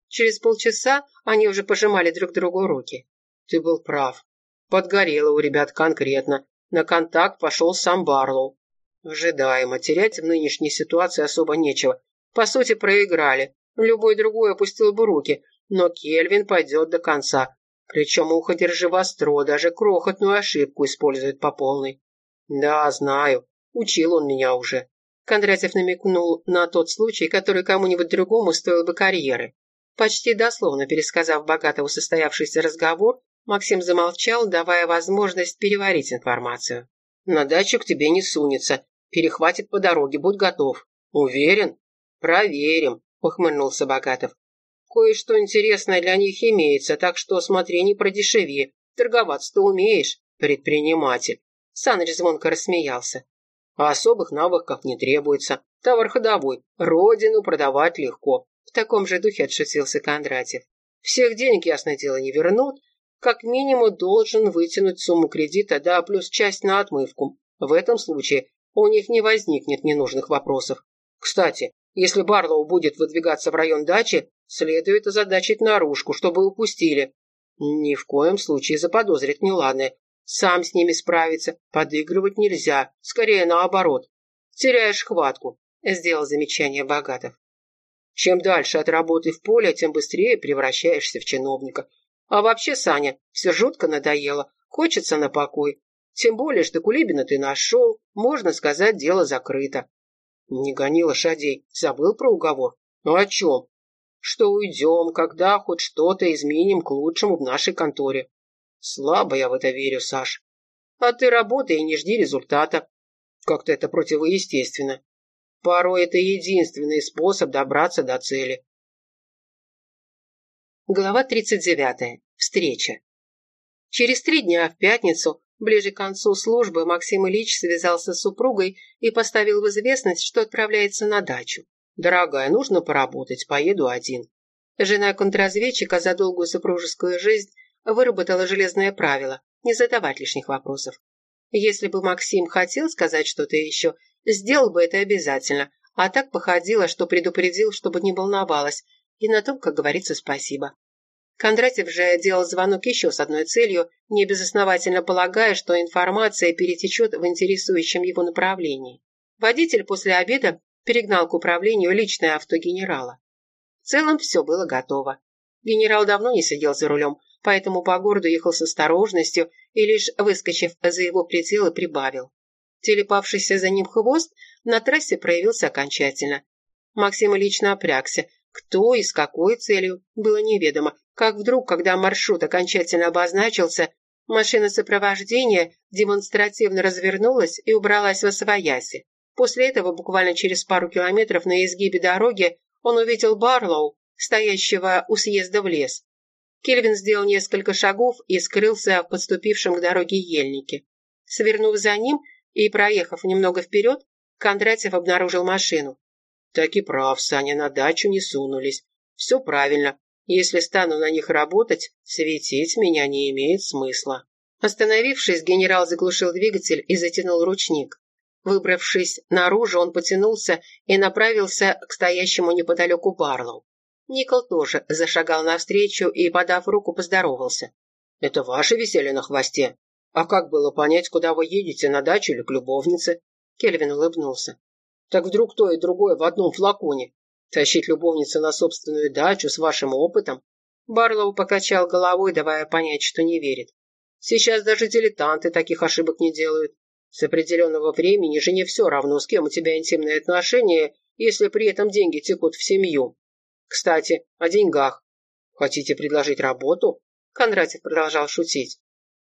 Через полчаса они уже пожимали друг другу руки. «Ты был прав. Подгорело у ребят конкретно. На контакт пошел сам Барлоу. Ожидаемо, терять в нынешней ситуации особо нечего. По сути, проиграли. Любой другой опустил бы руки, но Кельвин пойдет до конца. Причем ухо держи востро, даже крохотную ошибку использует по полной. Да, знаю. Учил он меня уже. Кондратьев намекнул на тот случай, который кому-нибудь другому стоил бы карьеры. Почти дословно пересказав Богатову состоявшийся разговор, Максим замолчал, давая возможность переварить информацию. «На дачу к тебе не сунется. Перехватит по дороге, будь готов». «Уверен?» «Проверим», — ухмыльнулся Богатов. «Кое-что интересное для них имеется, так что смотри, не продешеви. Торговаться-то умеешь, предприниматель». Саныч звонко рассмеялся. «А особых навыков не требуется. Товар ходовой. Родину продавать легко». В таком же духе отшутился Кондратьев. «Всех денег, ясное дело, не вернут. Как минимум должен вытянуть сумму кредита, да плюс часть на отмывку. В этом случае у них не возникнет ненужных вопросов. Кстати, если Барлоу будет выдвигаться в район дачи, следует озадачить наружку, чтобы упустили. Ни в коем случае заподозрит неладное. Сам с ними справиться, подыгрывать нельзя, скорее наоборот. Теряешь хватку. сделал замечание Богатов. Чем дальше от работы в поле, тем быстрее превращаешься в чиновника. А вообще, Саня, все жутко надоело, хочется на покой. Тем более, что Кулибина ты нашел, можно сказать, дело закрыто. Не гони лошадей, забыл про уговор. Ну о чем? Что уйдем, когда хоть что-то изменим к лучшему в нашей конторе. Слабо я в это верю, Саш. А ты работай и не жди результата. Как-то это противоестественно. Порой это единственный способ добраться до цели. Глава 39. Встреча. Через три дня в пятницу, ближе к концу службы, Максим Ильич связался с супругой и поставил в известность, что отправляется на дачу. «Дорогая, нужно поработать, поеду один». Жена контрразведчика за долгую супружескую жизнь выработала железное правило – не задавать лишних вопросов. Если бы Максим хотел сказать что-то еще, сделал бы это обязательно, а так походило, что предупредил, чтобы не волновалась, и на том, как говорится, спасибо. Кондратьев же делал звонок еще с одной целью, не безосновательно полагая, что информация перетечет в интересующем его направлении. Водитель после обеда перегнал к управлению личное авто генерала. В целом все было готово. Генерал давно не сидел за рулем, поэтому по городу ехал с осторожностью и лишь выскочив за его пределы прибавил. Телепавшийся за ним хвост на трассе проявился окончательно. Максим лично опрягся. Кто и с какой целью, было неведомо. Как вдруг, когда маршрут окончательно обозначился, машина сопровождения демонстративно развернулась и убралась во свояси. После этого, буквально через пару километров на изгибе дороги, он увидел Барлоу, стоящего у съезда в лес. Кельвин сделал несколько шагов и скрылся в подступившем к дороге ельнике. Свернув за ним и проехав немного вперед, Кондратьев обнаружил машину. Так и прав, Саня, на дачу не сунулись. Все правильно. Если стану на них работать, светить меня не имеет смысла. Остановившись, генерал заглушил двигатель и затянул ручник. Выбравшись наружу, он потянулся и направился к стоящему неподалеку Барлоу. Никол тоже зашагал навстречу и, подав руку, поздоровался. «Это ваше веселье на хвосте? А как было понять, куда вы едете, на дачу или к любовнице?» Кельвин улыбнулся. «Так вдруг то и другое в одном флаконе? Тащить любовницу на собственную дачу с вашим опытом?» Барлоу покачал головой, давая понять, что не верит. «Сейчас даже дилетанты таких ошибок не делают. С определенного времени жене все равно, с кем у тебя интимные отношения, если при этом деньги текут в семью. Кстати, о деньгах. Хотите предложить работу? Кондратьев продолжал шутить.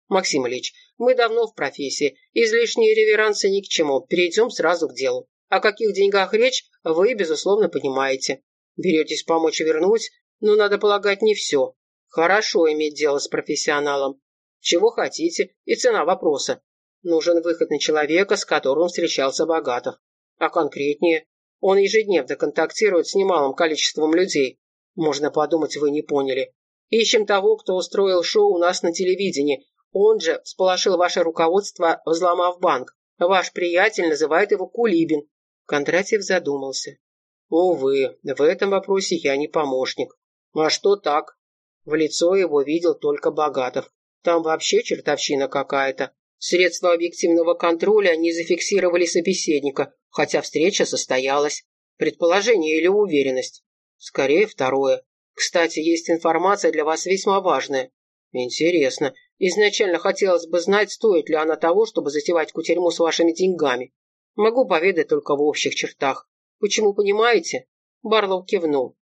Максим Ильич, мы давно в профессии. Излишние реверансы ни к чему. Перейдем сразу к делу. О каких деньгах речь, вы, безусловно, понимаете. Беретесь помочь вернуть, но, надо полагать, не все. Хорошо иметь дело с профессионалом. Чего хотите, и цена вопроса. Нужен выход на человека, с которым встречался Богатов. А конкретнее, он ежедневно контактирует с немалым количеством людей. Можно подумать, вы не поняли. Ищем того, кто устроил шоу у нас на телевидении. Он же сполошил ваше руководство, взломав банк. Ваш приятель называет его Кулибин. Кондратьев задумался. Увы, в этом вопросе я не помощник. А что так? В лицо его видел только Богатов. Там вообще чертовщина какая-то. Средства объективного контроля не зафиксировали собеседника, хотя встреча состоялась. Предположение или уверенность? Скорее второе. Кстати, есть информация для вас весьма важная. Интересно. Изначально хотелось бы знать, стоит ли она того, чтобы затевать кутерьму с вашими деньгами. Могу поведать только в общих чертах. Почему понимаете? Барлоу кивнул.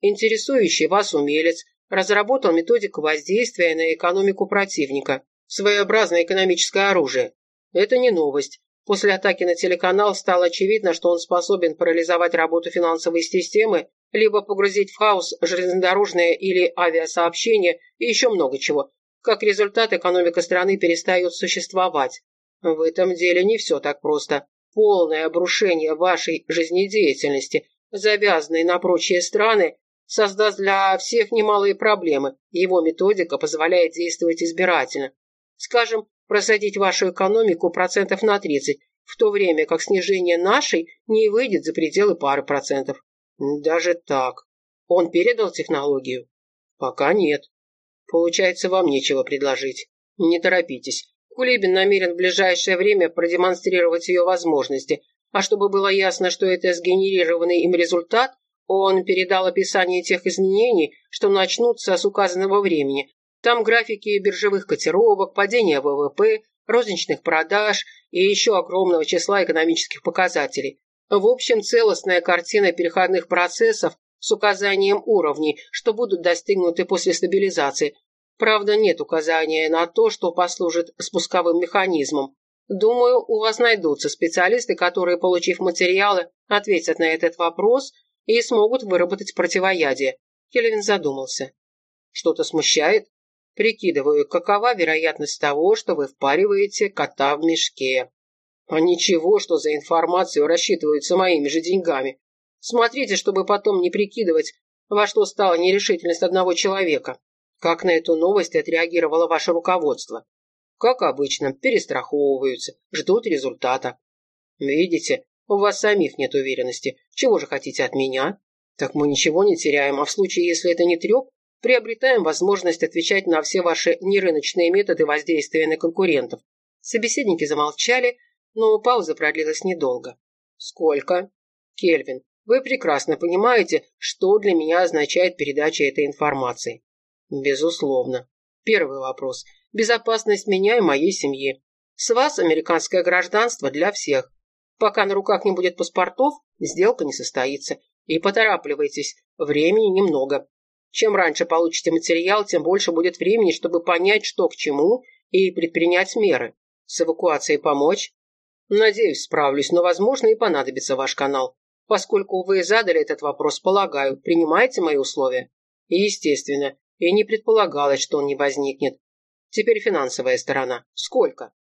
Интересующий вас умелец разработал методику воздействия на экономику противника. Своеобразное экономическое оружие. Это не новость. После атаки на телеканал стало очевидно, что он способен парализовать работу финансовой системы, либо погрузить в хаос железнодорожное или авиасообщение и еще много чего. Как результат, экономика страны перестает существовать. В этом деле не все так просто. Полное обрушение вашей жизнедеятельности, завязанной на прочие страны, создаст для всех немалые проблемы. Его методика позволяет действовать избирательно. Скажем, просадить вашу экономику процентов на 30, в то время как снижение нашей не выйдет за пределы пары процентов. Даже так. Он передал технологию? Пока нет. Получается, вам нечего предложить. Не торопитесь. Кулибин намерен в ближайшее время продемонстрировать ее возможности, А чтобы было ясно, что это сгенерированный им результат, он передал описание тех изменений, что начнутся с указанного времени. Там графики биржевых котировок, падения ВВП, розничных продаж и еще огромного числа экономических показателей. В общем, целостная картина переходных процессов с указанием уровней, что будут достигнуты после стабилизации. Правда, нет указания на то, что послужит спусковым механизмом. Думаю, у вас найдутся специалисты, которые, получив материалы, ответят на этот вопрос и смогут выработать противоядие. Келвин задумался. Что-то смущает? Прикидываю, какова вероятность того, что вы впариваете кота в мешке. А ничего, что за информацию рассчитываются моими же деньгами. Смотрите, чтобы потом не прикидывать, во что стала нерешительность одного человека. Как на эту новость отреагировало ваше руководство? Как обычно, перестраховываются, ждут результата. Видите, у вас самих нет уверенности. Чего же хотите от меня? Так мы ничего не теряем, а в случае, если это не треп, приобретаем возможность отвечать на все ваши нерыночные методы воздействия на конкурентов. Собеседники замолчали, но пауза продлилась недолго. Сколько? Кельвин, вы прекрасно понимаете, что для меня означает передача этой информации. Безусловно. Первый вопрос. Безопасность меня и моей семьи. С вас американское гражданство для всех. Пока на руках не будет паспортов, сделка не состоится. И поторапливайтесь, времени немного. Чем раньше получите материал, тем больше будет времени, чтобы понять, что к чему, и предпринять меры. С эвакуацией помочь? Надеюсь, справлюсь, но, возможно, и понадобится ваш канал. Поскольку вы задали этот вопрос, полагаю, принимаете мои условия? Естественно, и не предполагалось, что он не возникнет. Теперь финансовая сторона. Сколько?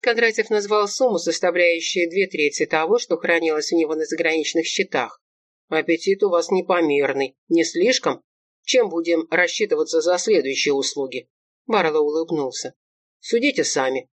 Кондратьев назвал сумму, составляющую две трети того, что хранилось у него на заграничных счетах. Аппетит у вас непомерный. Не слишком? Чем будем рассчитываться за следующие услуги? Барлоу улыбнулся. Судите сами.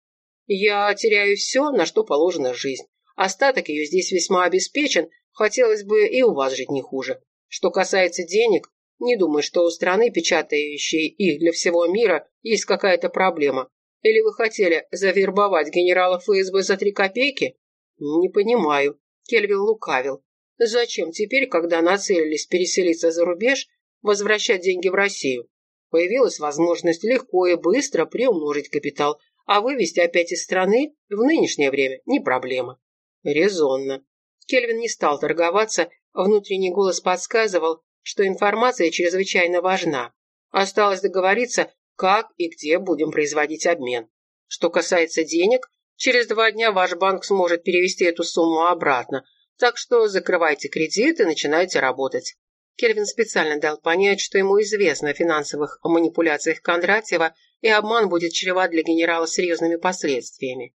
Я теряю все, на что положена жизнь. Остаток ее здесь весьма обеспечен, хотелось бы и у вас жить не хуже. Что касается денег, не думаю, что у страны, печатающей их для всего мира, есть какая-то проблема. Или вы хотели завербовать генерала ФСБ за три копейки? Не понимаю. Кельвин лукавил. Зачем теперь, когда нацелились переселиться за рубеж, возвращать деньги в Россию? Появилась возможность легко и быстро приумножить капитал, а вывести опять из страны в нынешнее время не проблема. Резонно. Кельвин не стал торговаться, внутренний голос подсказывал, что информация чрезвычайно важна. Осталось договориться, как и где будем производить обмен. Что касается денег, через два дня ваш банк сможет перевести эту сумму обратно, так что закрывайте кредит и начинайте работать. Кельвин специально дал понять, что ему известно о финансовых манипуляциях Кондратьева, и обман будет чреват для генерала серьезными последствиями.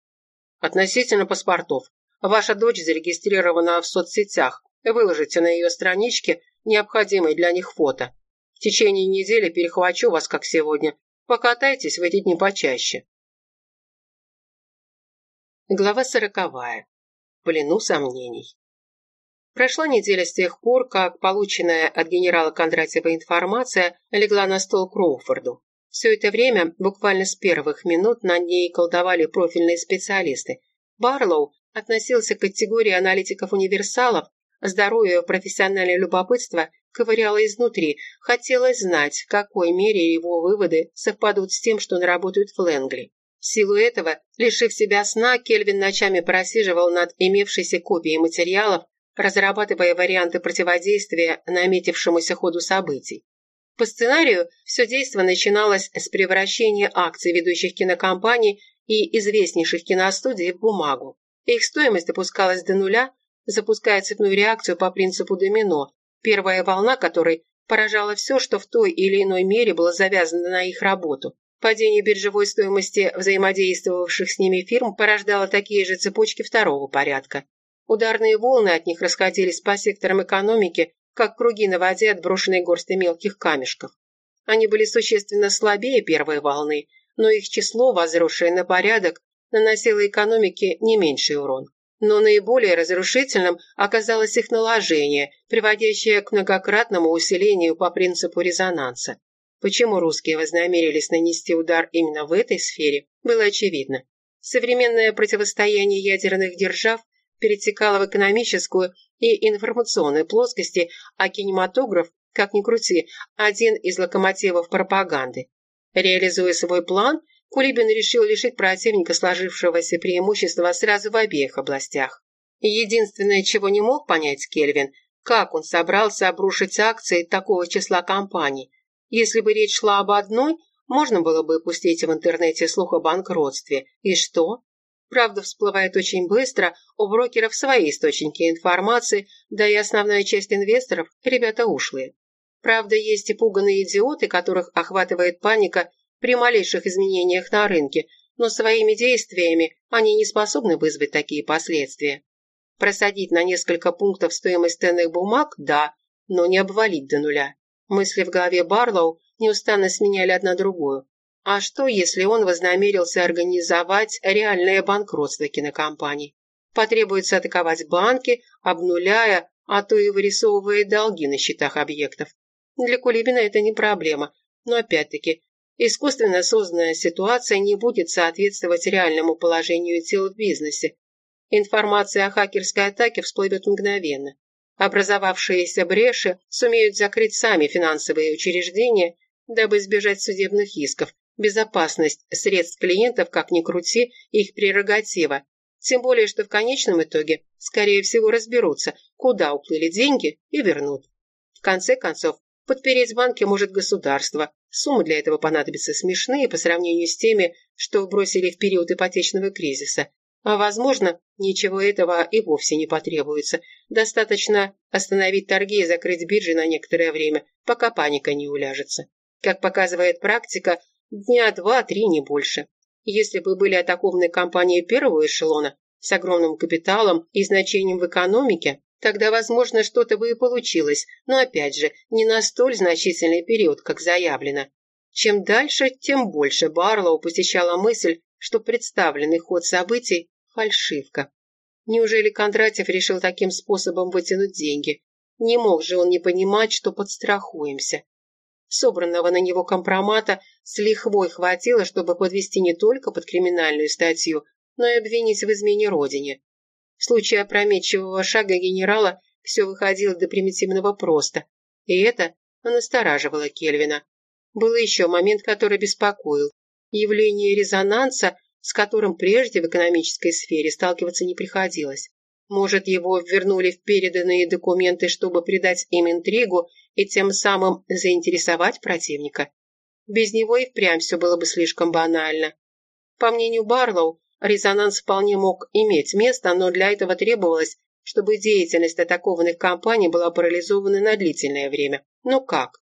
Относительно паспортов. Ваша дочь зарегистрирована в соцсетях. Выложите на ее страничке необходимые для них фото. В течение недели перехвачу вас, как сегодня, Покатайтесь в эти дни почаще. Глава сороковая. Плену сомнений. Прошла неделя с тех пор, как полученная от генерала Кондратьева информация легла на стол Кроуфорду. Все это время, буквально с первых минут, на ней колдовали профильные специалисты. Барлоу относился к категории аналитиков-универсалов, здоровье профессиональное любопытство ковыряла изнутри. Хотелось знать, в какой мере его выводы совпадут с тем, что наработают в Лэнгли. В силу этого, лишив себя сна, Кельвин ночами просиживал над имевшейся копией материалов, разрабатывая варианты противодействия наметившемуся ходу событий. По сценарию все действо начиналось с превращения акций ведущих кинокомпаний и известнейших киностудий в бумагу. Их стоимость опускалась до нуля, запуская цепную реакцию по принципу домино, первая волна которой поражала все, что в той или иной мере было завязано на их работу. Падение биржевой стоимости взаимодействовавших с ними фирм порождало такие же цепочки второго порядка. Ударные волны от них расходились по секторам экономики, как круги на воде от брошенной горсти мелких камешков. Они были существенно слабее первой волны, но их число, возросшее на порядок, наносило экономике не меньший урон но наиболее разрушительным оказалось их наложение, приводящее к многократному усилению по принципу резонанса. Почему русские вознамерились нанести удар именно в этой сфере, было очевидно. Современное противостояние ядерных держав перетекала в экономическую и информационную плоскости, а кинематограф, как ни крути, один из локомотивов пропаганды. Реализуя свой план, Кулибин решил лишить противника сложившегося преимущества сразу в обеих областях. Единственное, чего не мог понять Кельвин, как он собрался обрушить акции такого числа компаний. Если бы речь шла об одной, можно было бы пустить в интернете слух о банкротстве. И что? Правда всплывает очень быстро, у брокеров свои источники информации, да и основная часть инвесторов – ребята ушлые. Правда, есть и пуганные идиоты, которых охватывает паника при малейших изменениях на рынке, но своими действиями они не способны вызвать такие последствия. Просадить на несколько пунктов стоимость ценных бумаг – да, но не обвалить до нуля. Мысли в голове Барлоу неустанно сменяли одна другую. А что, если он вознамерился организовать реальное банкротство кинокомпаний? Потребуется атаковать банки, обнуляя, а то и вырисовывая долги на счетах объектов. Для Кулибина это не проблема, но опять-таки, искусственно созданная ситуация не будет соответствовать реальному положению дел в бизнесе. Информация о хакерской атаке всплывет мгновенно. Образовавшиеся бреши сумеют закрыть сами финансовые учреждения, дабы избежать судебных исков. Безопасность средств клиентов, как ни крути, их прерогатива. Тем более, что в конечном итоге, скорее всего, разберутся, куда уплыли деньги и вернут. В конце концов, подпереть банки может государство. Суммы для этого понадобятся смешные по сравнению с теми, что вбросили в период ипотечного кризиса. А, возможно, ничего этого и вовсе не потребуется. Достаточно остановить торги и закрыть биржи на некоторое время, пока паника не уляжется. Как показывает практика, дня два-три, не больше. Если бы были атакованы компании первого эшелона с огромным капиталом и значением в экономике, тогда, возможно, что-то бы и получилось, но, опять же, не на столь значительный период, как заявлено. Чем дальше, тем больше Барлоу посещала мысль, что представленный ход событий Фальшивка. Неужели Кондратьев решил таким способом вытянуть деньги? Не мог же он не понимать, что подстрахуемся. Собранного на него компромата с лихвой хватило, чтобы подвести не только под криминальную статью, но и обвинить в измене родине. В случае опрометчивого шага генерала все выходило до примитивного просто, и это настораживало Кельвина. Был еще момент, который беспокоил. Явление резонанса с которым прежде в экономической сфере сталкиваться не приходилось. Может, его вернули в переданные документы, чтобы придать им интригу и тем самым заинтересовать противника? Без него и впрямь все было бы слишком банально. По мнению Барлоу, резонанс вполне мог иметь место, но для этого требовалось, чтобы деятельность атакованных компаний была парализована на длительное время. Но как?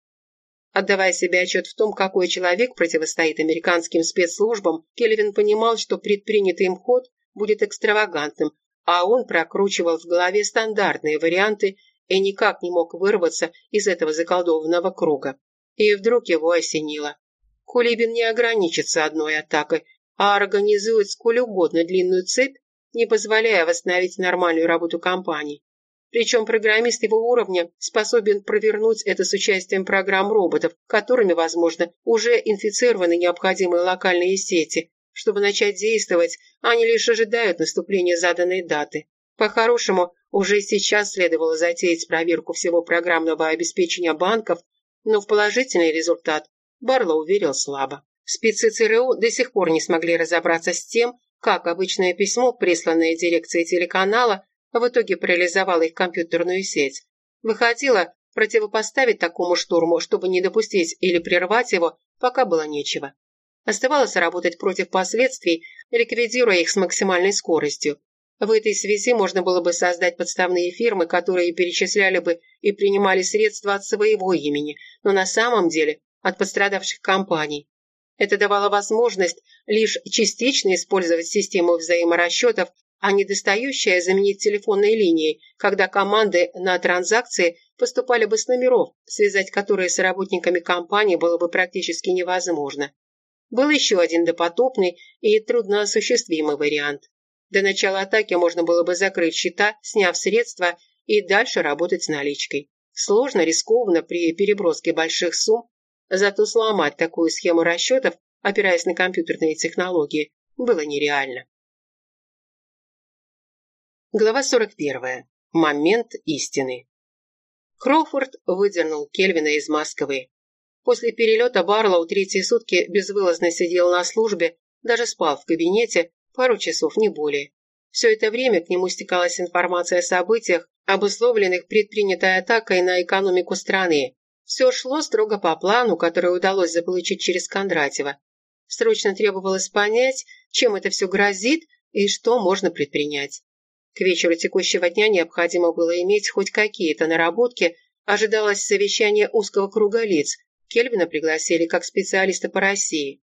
Отдавая себе отчет в том, какой человек противостоит американским спецслужбам, Келвин понимал, что предпринятый им ход будет экстравагантным, а он прокручивал в голове стандартные варианты и никак не мог вырваться из этого заколдованного круга. И вдруг его осенило. Кулибин не ограничится одной атакой, а организует сколь угодно длинную цепь, не позволяя восстановить нормальную работу компании. Причем программист его уровня способен провернуть это с участием программ роботов, которыми, возможно, уже инфицированы необходимые локальные сети. Чтобы начать действовать, они лишь ожидают наступления заданной даты. По-хорошему, уже сейчас следовало затеять проверку всего программного обеспечения банков, но в положительный результат Барлоу уверил слабо. Спецы ЦРУ до сих пор не смогли разобраться с тем, как обычное письмо, присланное дирекцией телеканала, в итоге парализовала их компьютерную сеть. Выходило, противопоставить такому штурму, чтобы не допустить или прервать его, пока было нечего. Оставалось работать против последствий, ликвидируя их с максимальной скоростью. В этой связи можно было бы создать подставные фирмы, которые перечисляли бы и принимали средства от своего имени, но на самом деле от пострадавших компаний. Это давало возможность лишь частично использовать систему взаиморасчетов а недостающая заменить телефонной линией, когда команды на транзакции поступали бы с номеров, связать которые с работниками компании было бы практически невозможно. Был еще один допотопный и трудноосуществимый вариант. До начала атаки можно было бы закрыть счета, сняв средства и дальше работать с наличкой. Сложно, рискованно при переброске больших сумм, зато сломать такую схему расчетов, опираясь на компьютерные технологии, было нереально. Глава 41. Момент истины. Кроуфорд выдернул Кельвина из Москвы. После перелета Барлоу третьи сутки безвылазно сидел на службе, даже спал в кабинете, пару часов, не более. Все это время к нему стекалась информация о событиях, обусловленных предпринятой атакой на экономику страны. Все шло строго по плану, который удалось заполучить через Кондратьева. Срочно требовалось понять, чем это все грозит и что можно предпринять. К вечеру текущего дня необходимо было иметь хоть какие-то наработки, ожидалось совещание узкого круга лиц. Кельвина пригласили как специалиста по России.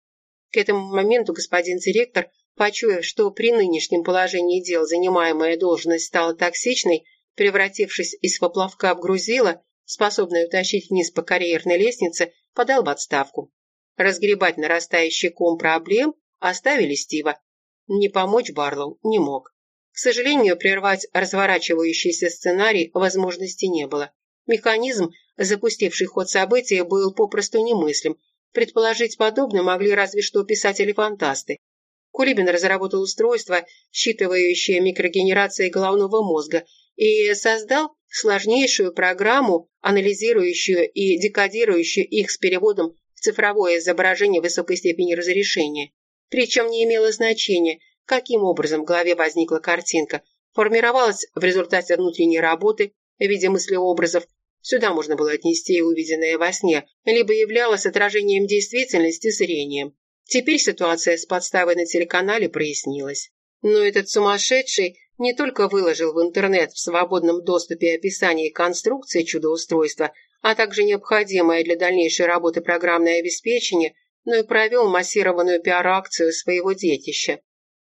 К этому моменту господин директор, почуяв, что при нынешнем положении дел занимаемая должность стала токсичной, превратившись из поплавка в грузила, способное утащить вниз по карьерной лестнице, подал в отставку. Разгребать нарастающий ком проблем оставили Стива. Не помочь Барлоу не мог. К сожалению, прервать разворачивающийся сценарий возможности не было. Механизм, запустивший ход событий, был попросту немыслим. Предположить подобное могли разве что писатели-фантасты. Кулибин разработал устройство, считывающее микрогенерации головного мозга, и создал сложнейшую программу, анализирующую и декодирующую их с переводом в цифровое изображение высокой степени разрешения. Причем не имело значения, каким образом в голове возникла картинка, формировалась в результате внутренней работы в виде мыслеобразов, сюда можно было отнести и увиденное во сне, либо являлась отражением действительности зрением. Теперь ситуация с подставой на телеканале прояснилась. Но этот сумасшедший не только выложил в интернет в свободном доступе описание конструкции чудоустройства, а также необходимое для дальнейшей работы программное обеспечение, но и провел массированную пиар-акцию своего детища.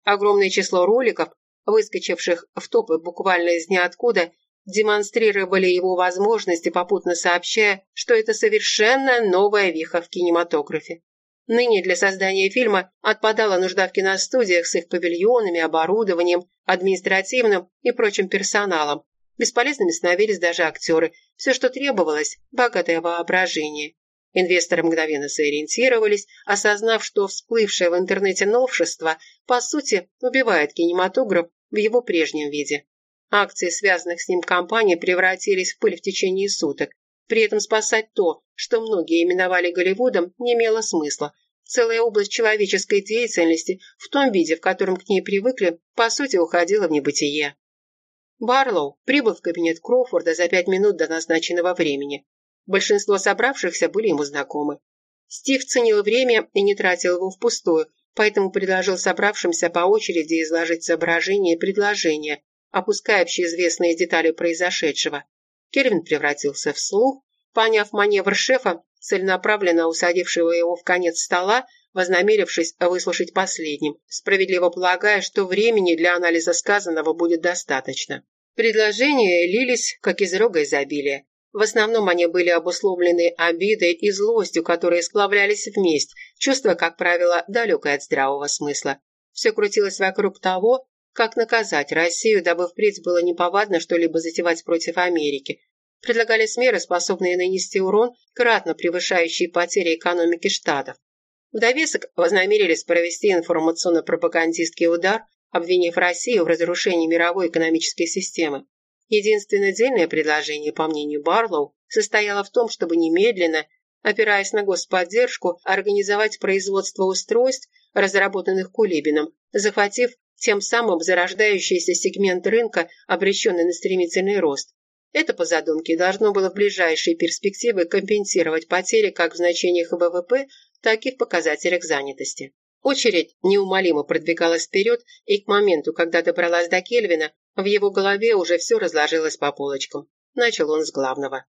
Огромное число роликов, выскочивших в топы буквально из ниоткуда, демонстрировали его возможности, попутно сообщая, что это совершенно новая веха в кинематографе. Ныне для создания фильма отпадала нужда в киностудиях с их павильонами, оборудованием, административным и прочим персоналом. Бесполезными становились даже актеры. Все, что требовалось – богатое воображение. Инвесторы мгновенно сориентировались, осознав, что всплывшее в интернете новшество, по сути, убивает кинематограф в его прежнем виде. Акции, связанных с ним компаний, превратились в пыль в течение суток. При этом спасать то, что многие именовали Голливудом, не имело смысла. Целая область человеческой деятельности, в том виде, в котором к ней привыкли, по сути, уходила в небытие. Барлоу прибыл в кабинет Кроуфорда за пять минут до назначенного времени. Большинство собравшихся были ему знакомы. Стив ценил время и не тратил его впустую, поэтому предложил собравшимся по очереди изложить соображения и предложения, опуская общеизвестные детали произошедшего. Кельвин превратился в слух, поняв маневр шефа, целенаправленно усадившего его в конец стола, вознамерившись выслушать последним, справедливо полагая, что времени для анализа сказанного будет достаточно. Предложения лились, как из рога изобилия. В основном они были обусловлены обидой и злостью, которые сплавлялись вместе, чувство, как правило, далекое от здравого смысла. Все крутилось вокруг того, как наказать Россию, дабы впредь было неповадно что-либо затевать против Америки. Предлагались меры, способные нанести урон, кратно превышающий потери экономики Штатов. В довесок вознамерились провести информационно-пропагандистский удар, обвинив Россию в разрушении мировой экономической системы. Единственное дельное предложение, по мнению Барлоу, состояло в том, чтобы немедленно, опираясь на господдержку, организовать производство устройств, разработанных Кулибином, захватив тем самым зарождающийся сегмент рынка, обреченный на стремительный рост. Это, по задумке, должно было в ближайшие перспективы компенсировать потери как в значениях ВВП, так и в показателях занятости. Очередь неумолимо продвигалась вперед, и к моменту, когда добралась до Кельвина, в его голове уже все разложилось по полочкам. Начал он с главного.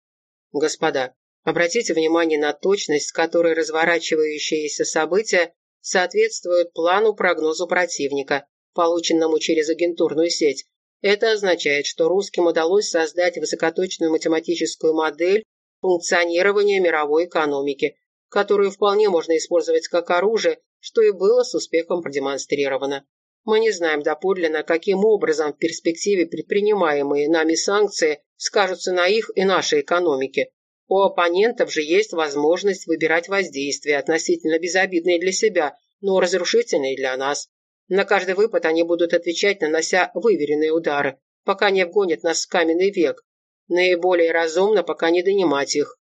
«Господа, обратите внимание на точность, с которой разворачивающиеся события соответствуют плану-прогнозу противника, полученному через агентурную сеть. Это означает, что русским удалось создать высокоточную математическую модель функционирования мировой экономики, которую вполне можно использовать как оружие, что и было с успехом продемонстрировано. Мы не знаем доподлинно, каким образом в перспективе предпринимаемые нами санкции скажутся на их и нашей экономике. У оппонентов же есть возможность выбирать воздействия, относительно безобидные для себя, но разрушительные для нас. На каждый выпад они будут отвечать, нанося выверенные удары. пока не вгонят нас в каменный век. Наиболее разумно пока не донимать их.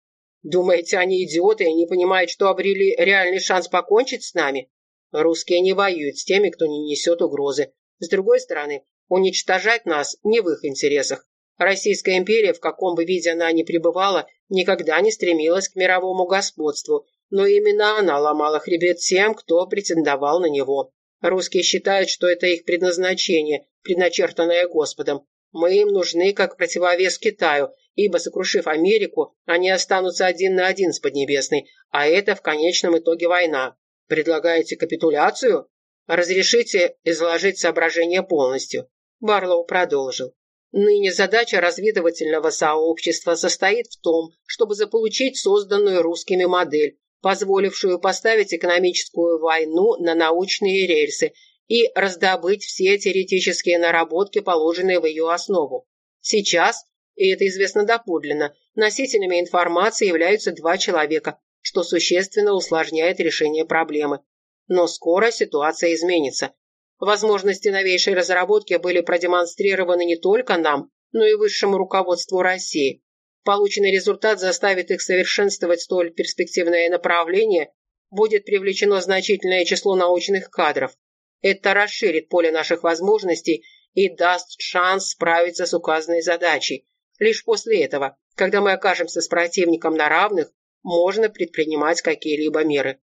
Думаете, они идиоты и не понимают, что обрели реальный шанс покончить с нами? Русские не воюют с теми, кто не несет угрозы. С другой стороны, уничтожать нас не в их интересах. Российская империя, в каком бы виде она ни пребывала, никогда не стремилась к мировому господству, но именно она ломала хребет тем, кто претендовал на него. Русские считают, что это их предназначение, предначертанное Господом. Мы им нужны как противовес Китаю, ибо, сокрушив Америку, они останутся один на один с Поднебесной, а это в конечном итоге война. Предлагаете капитуляцию? Разрешите изложить соображение полностью. Барлоу продолжил. Ныне задача разведывательного сообщества состоит в том, чтобы заполучить созданную русскими модель, позволившую поставить экономическую войну на научные рельсы и раздобыть все теоретические наработки, положенные в ее основу. Сейчас, и это известно доподлинно, носителями информации являются два человека, что существенно усложняет решение проблемы. Но скоро ситуация изменится. Возможности новейшей разработки были продемонстрированы не только нам, но и высшему руководству России. Полученный результат заставит их совершенствовать столь перспективное направление, будет привлечено значительное число научных кадров. Это расширит поле наших возможностей и даст шанс справиться с указанной задачей. Лишь после этого, когда мы окажемся с противником на равных, можно предпринимать какие-либо меры.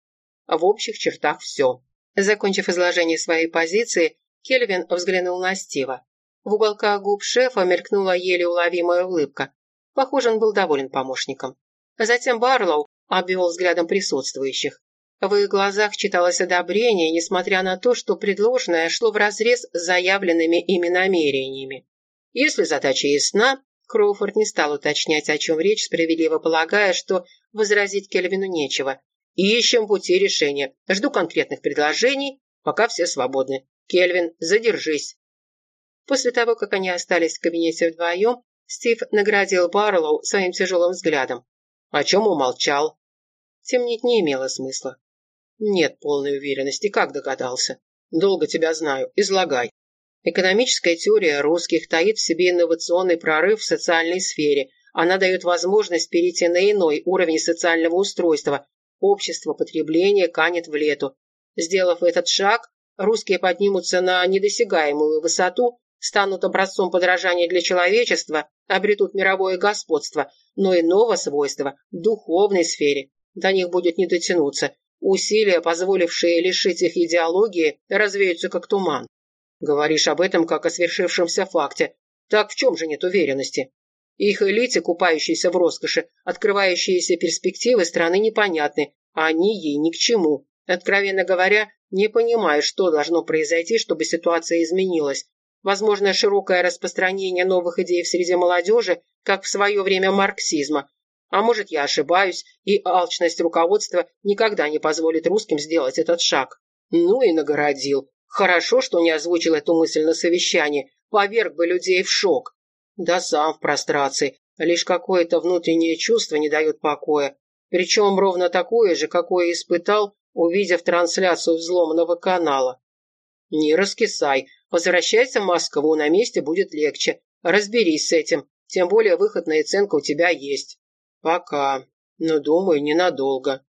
В общих чертах все. Закончив изложение своей позиции, Кельвин взглянул на Стива. В уголках губ шефа мелькнула еле уловимая улыбка. Похоже, он был доволен помощником. Затем Барлоу обвел взглядом присутствующих. В их глазах читалось одобрение, несмотря на то, что предложенное шло вразрез с заявленными ими намерениями. Если задача ясна, Кроуфорд не стал уточнять, о чем речь, справедливо полагая, что возразить Кельвину нечего. Ищем пути решения. Жду конкретных предложений, пока все свободны. Кельвин, задержись. После того, как они остались в кабинете вдвоем, Стив наградил Барлоу своим тяжелым взглядом. О чем умолчал. Темнить не имело смысла. Нет полной уверенности, как догадался. Долго тебя знаю. Излагай. Экономическая теория русских таит в себе инновационный прорыв в социальной сфере. Она дает возможность перейти на иной уровень социального устройства. Общество потребления канет в лету. Сделав этот шаг, русские поднимутся на недосягаемую высоту, станут образцом подражания для человечества, обретут мировое господство, но иного свойства – духовной сфере. До них будет не дотянуться. Усилия, позволившие лишить их идеологии, развеются как туман. Говоришь об этом как о свершившемся факте. Так в чем же нет уверенности? Их элите, купающейся в роскоши, открывающиеся перспективы страны непонятны, а они ей ни к чему. Откровенно говоря, не понимаю, что должно произойти, чтобы ситуация изменилась. Возможно, широкое распространение новых идей в среде молодежи, как в свое время марксизма. А может, я ошибаюсь, и алчность руководства никогда не позволит русским сделать этот шаг. Ну и нагородил. Хорошо, что не озвучил эту мысль на совещании. Поверг бы людей в шок. Да сам в прострации. Лишь какое-то внутреннее чувство не дает покоя. Причем ровно такое же, какое испытал, увидев трансляцию взломанного канала. Не раскисай, Возвращайся в Москву, на месте будет легче. Разберись с этим. Тем более выходная оценка у тебя есть. Пока. Но, думаю, ненадолго.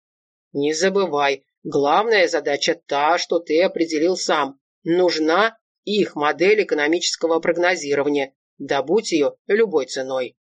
Не забывай, главная задача та, что ты определил сам. Нужна их модель экономического прогнозирования. Добудь ее любой ценой.